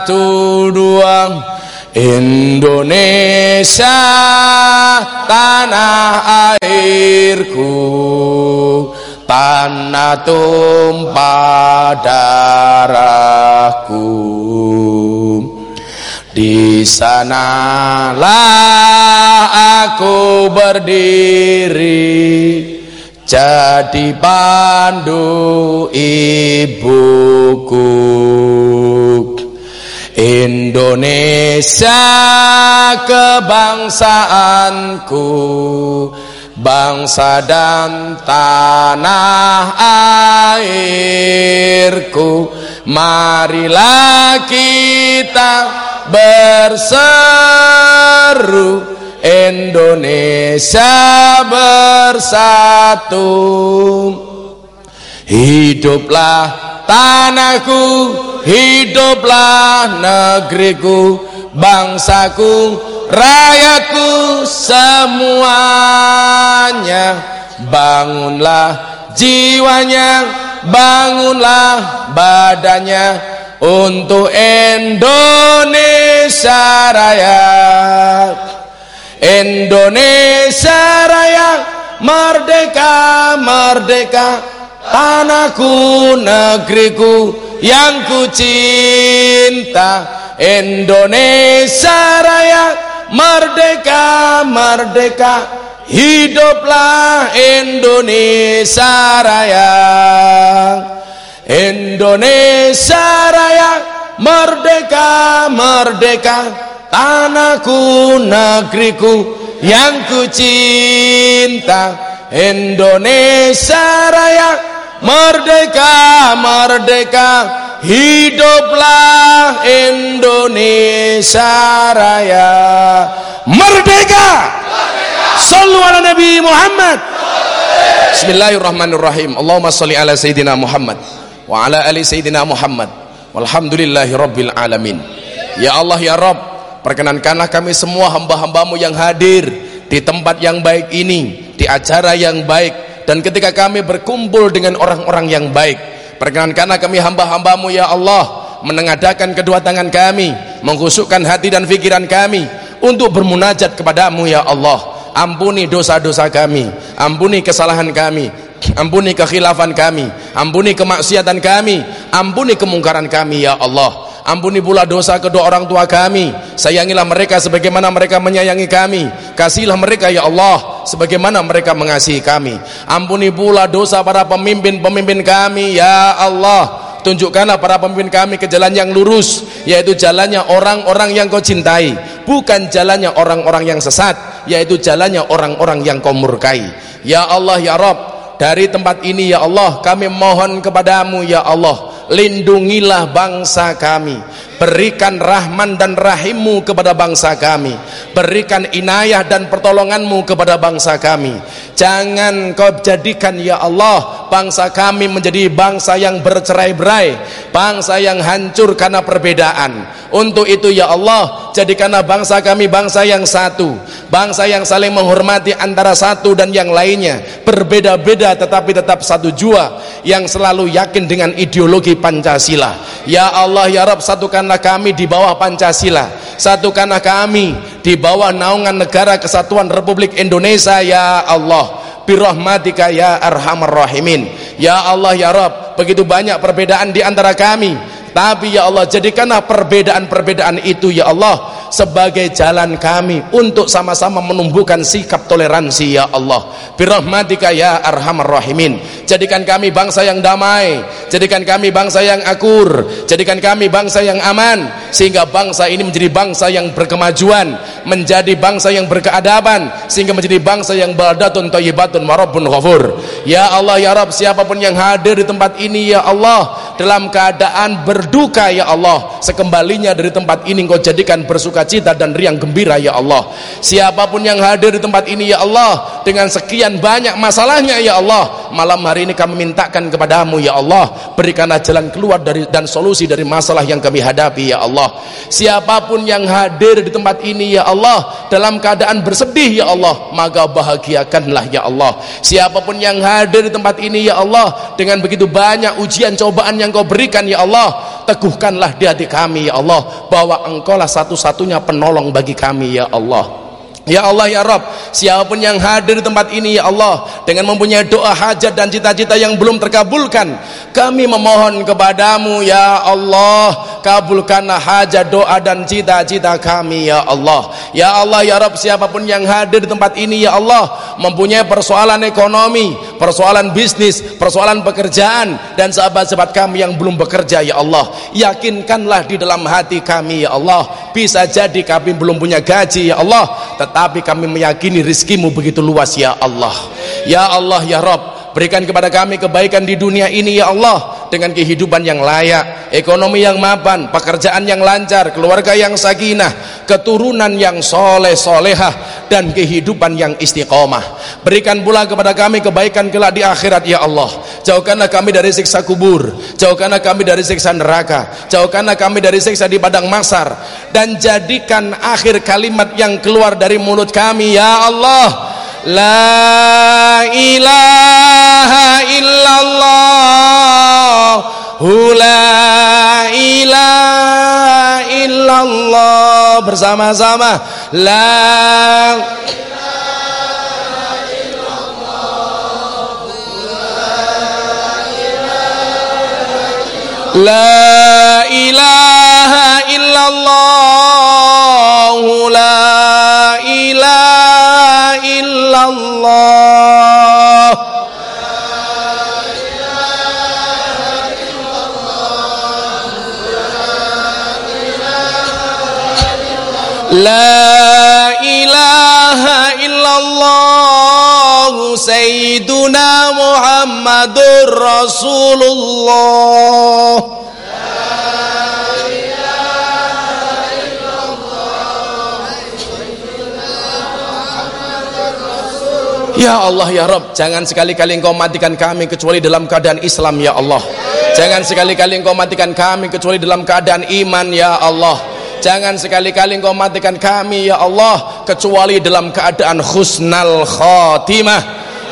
tuduang Indonesia tanah airku tanah tumpah darahku. Di sanalah aku berdiri jadi pandu ibuku. Indonesia kebangsaanku bangsa dan tanah airku. Marilah kita berseru Indonesia bersatu. Hiduplah tanahku hiduplah negeriku bangsaku rakyatku semuanya. Bangunlah jiwanya bangunlah badannya untuk Indonesia Raya. Indonesia Raya merdeka merdeka. Tanahku negeriku yang ku cinta Indonesia Raya Merdeka, merdeka, hiduplah Indonesia Raya. Indonesia Raya, merdeka, merdeka, tanahku, negeriku yang ku cinta. Indonesia Raya, merdeka, merdeka, hiduplah Indonesia Raya. Merdeka, sallu ala Nabi Muhammad. Bismillahirrahmanirrahim. Allahumma salli ala Sayyidina Muhammad wa ala ali Sayyidina Muhammad. Walhamdulillahi rabbil alamin. Ya Allah ya Rabb perkenankanlah kami semua hamba-hambamu yang hadir di tempat yang baik ini di acara yang baik dan ketika kami berkumpul dengan orang-orang yang baik perkenankanlah kami hamba-hambamu ya Allah menengadakan kedua tangan kami menghusukkan hati dan pikiran kami untuk bermunajat kepadamu ya Allah. Ampuni dosa-dosa kami ampuni kesalahan kami ampuni kekhilafan kami ampuni kemaksiatan kami ampuni kemungkaran kami ya Allah ampuni pula dosa kedua orang tua kami. Sayangilah mereka sebagaimana mereka menyayangi kami. Kasihlah mereka ya Allah sebagaimana mereka mengasihi kami. Ampuni pula dosa para pemimpin-pemimpin kami ya Allah. Tunjukkanlah para pemimpin kami ke jalan yang lurus yaitu jalannya orang-orang yang kau cintai. Bukan jalannya orang-orang yang sesat yaitu jalannya orang-orang yang kau murkai. Ya Allah ya Rabb dari tempat ini ya Allah kami mohon kepadamu ya Allah lindungilah bangsa kami berikan rahman dan rahimmu kepada bangsa kami. Berikan inayah dan pertolonganmu kepada bangsa kami. Jangan kau jadikan ya Allah bangsa kami menjadi bangsa yang bercerai-berai bangsa yang hancur karena perbedaan. Untuk itu ya Allah jadikanlah bangsa kami bangsa yang satu. Bangsa yang saling menghormati antara satu dan yang lainnya. Berbeda-beda tetapi tetap satu jua yang selalu yakin dengan ideologi Pancasila. Ya Allah ya Rabb satukanlah kami di bawah Pancasila. Satukanlah kami di bawah naungan negara kesatuan Republik Indonesia ya Allah. Birahmatika ya arhamar rahimin. Ya Allah ya Rabb begitu banyak perbedaan di antara kami tapi ya Allah jadikanlah perbedaan-perbedaan itu ya Allah sebagai jalan kami untuk sama-sama menumbuhkan sikap toleransi ya Allah. Birahmatika ya arhamar rahimin. Jadikan kami bangsa yang damai. Jadikan kami bangsa yang akur. Jadikan kami bangsa yang aman. Sehingga bangsa ini menjadi bangsa yang berkemajuan. Menjadi bangsa yang berkeadaban. Sehingga menjadi bangsa yang baldatun thayyibatun warabbun ghafur. Ya Allah ya Rabb siapa pun yang hadir di tempat ini ya Allah dalam keadaan berduka ya Allah. Sekembalinya dari tempat ini engkau jadikan bersuka sukacita dan riang gembira ya Allah. Siapa pun yang hadir di tempat ini ya Allah dengan sekian banyak masalahnya ya Allah malam hari ini kami mintakan kepadamu ya Allah berikanlah jalan keluar dari dan solusi dari masalah yang kami hadapi ya Allah. Siapa pun yang hadir di tempat ini ya Allah dalam keadaan bersedih ya Allah maka bahagiakanlah ya Allah. Siapa pun yang hadir di tempat ini ya Allah dengan begitu banyak ujian cobaan yang kau berikan ya Allah teguhkanlah di hati kami ya Allah. Bahwa engkau lah satu-satunya penolong bagi kami ya Allah Ya Allah ya Rabb siapa pun yang hadir di tempat ini ya Allah dengan mempunyai doa hajat dan cita-cita yang belum terkabulkan kami memohon kepadamu ya Allah kabulkanlah hajat doa dan cita-cita kami ya Allah. Ya Allah ya Rabb siapa pun yang hadir di tempat ini ya Allah mempunyai persoalan ekonomi persoalan bisnis persoalan pekerjaan dan sahabat-sahabat kami yang belum bekerja ya Allah. Yakinkanlah di dalam hati kami ya Allah bisa jadi kami belum punya gaji ya Allah tetapi kami meyakini rizkimu begitu luas ya Allah. Ya Allah ya Rabb berikan kepada kami kebaikan di dunia ini ya Allah dengan kehidupan yang layak, ekonomi yang mapan, pekerjaan yang lancar, keluarga yang sakinah, keturunan yang soleh solehah dan kehidupan yang istiqomah. Berikan pula kepada kami kebaikan kelak di akhirat ya Allah. Jauhkanlah kami dari siksa kubur, jauhkanlah kami dari siksa neraka, jauhkanlah kami dari siksa di padang masar dan jadikan akhir kalimat yang keluar dari mulut kami ya Allah La ilaha illallah. La ilaha illallah. Bersama-sama. La ilaha illallah La ilaha illallah. La ilaha illallah إلا الله. لا إله إلا الله سيدنا محمد رسول الله. Ya Allah ya Rabb jangan sekali-kali engkau matikan kami kecuali dalam keadaan Islam ya Allah. Jangan sekali-kali engkau matikan kami kecuali dalam keadaan iman ya Allah. Jangan sekali-kali engkau matikan kami ya Allah kecuali dalam keadaan husnal khatimah.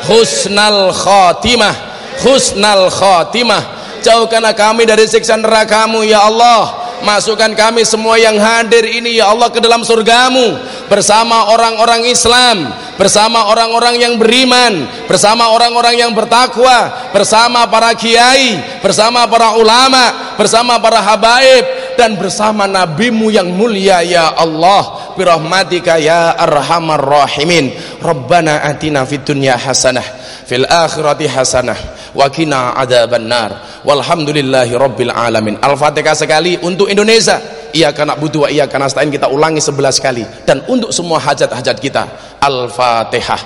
Husnal khatimah. Husnal khatimah. Jauhkanlah kami dari siksa nerakamu ya Allah. Masukkan kami semua yang hadir ini ya Allah ke dalam surgamu bersama orang-orang Islam bersama orang-orang yang beriman bersama orang-orang yang bertakwa bersama para kiai bersama para ulama bersama para habaib dan bersama nabimu yang mulia ya Allah birahmatika ya arhamar rahimin. Rabbana atina fid dunya hasanah fil akhirati hasanah wa qina adzabannar. Walhamdulillahi rabbil alamin. Al-fatihah sekali untuk Indonesia Iya karena butuh iya karena nasta'in kita ulangi sebelas kali. Dan untuk semua hajat-hajat kita Al-Fatihah.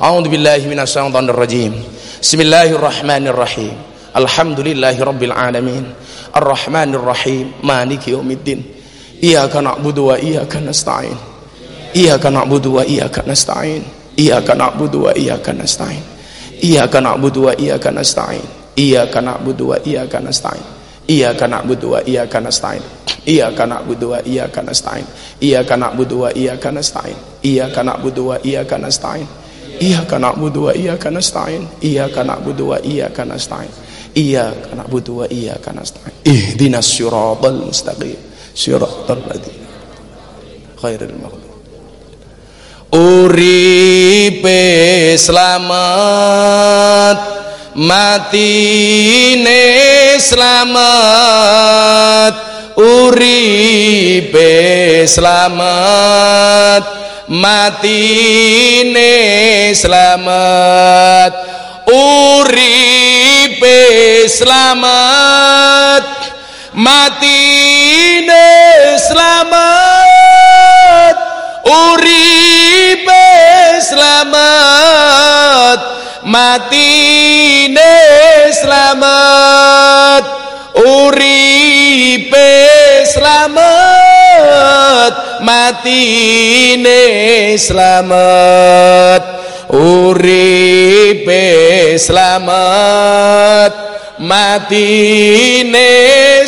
A'udzu billahi minasyaitonir rajim Bismillahirrahmanirrahim. Alhamdulillahi rabbil alamin. Arrahmanir rahim Maliki yaumiddin. Iyyaka na'budu wa iyyaka nasta'in Iyyaka na'budu wa iyyaka nasta'in Iyyaka na'budu wa iyyaka nasta'in Iyyaka na'budu wa iyyaka nasta'in Iyyaka na'budu wa iyyaka nasta'in Iyyaka na'budu wa iyyaka nasta'in Iyyaka na'budu wa iyyaka nasta'in. Iyyaka na'budu wa iyyaka nasta'in. Iyyaka na'budu wa iyyaka nasta'in. Iyyaka na'budu wa iyyaka nasta'in. Iyyaka na'budu wa iyyaka nasta'in. Iyyaka na'budu wa iyyaka nasta'in. Ihdinas siratal mustaqim. Siratal ladzina khairil maghdub. Uripe selamat mati ne selamat uripe selamat. Mati ne selamat uripe selamat. Mati selamat. Uripe selamat. Matine selamat. Uripe selamat. Matine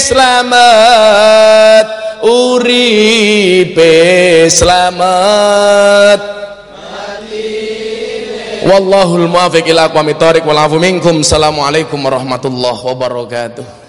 selamat. Uripe selamat. Wallahul muwaffiq ila aqwamit thoriq wal afu minkum. Assalamualaikum warahmatullahi wabarakatuh.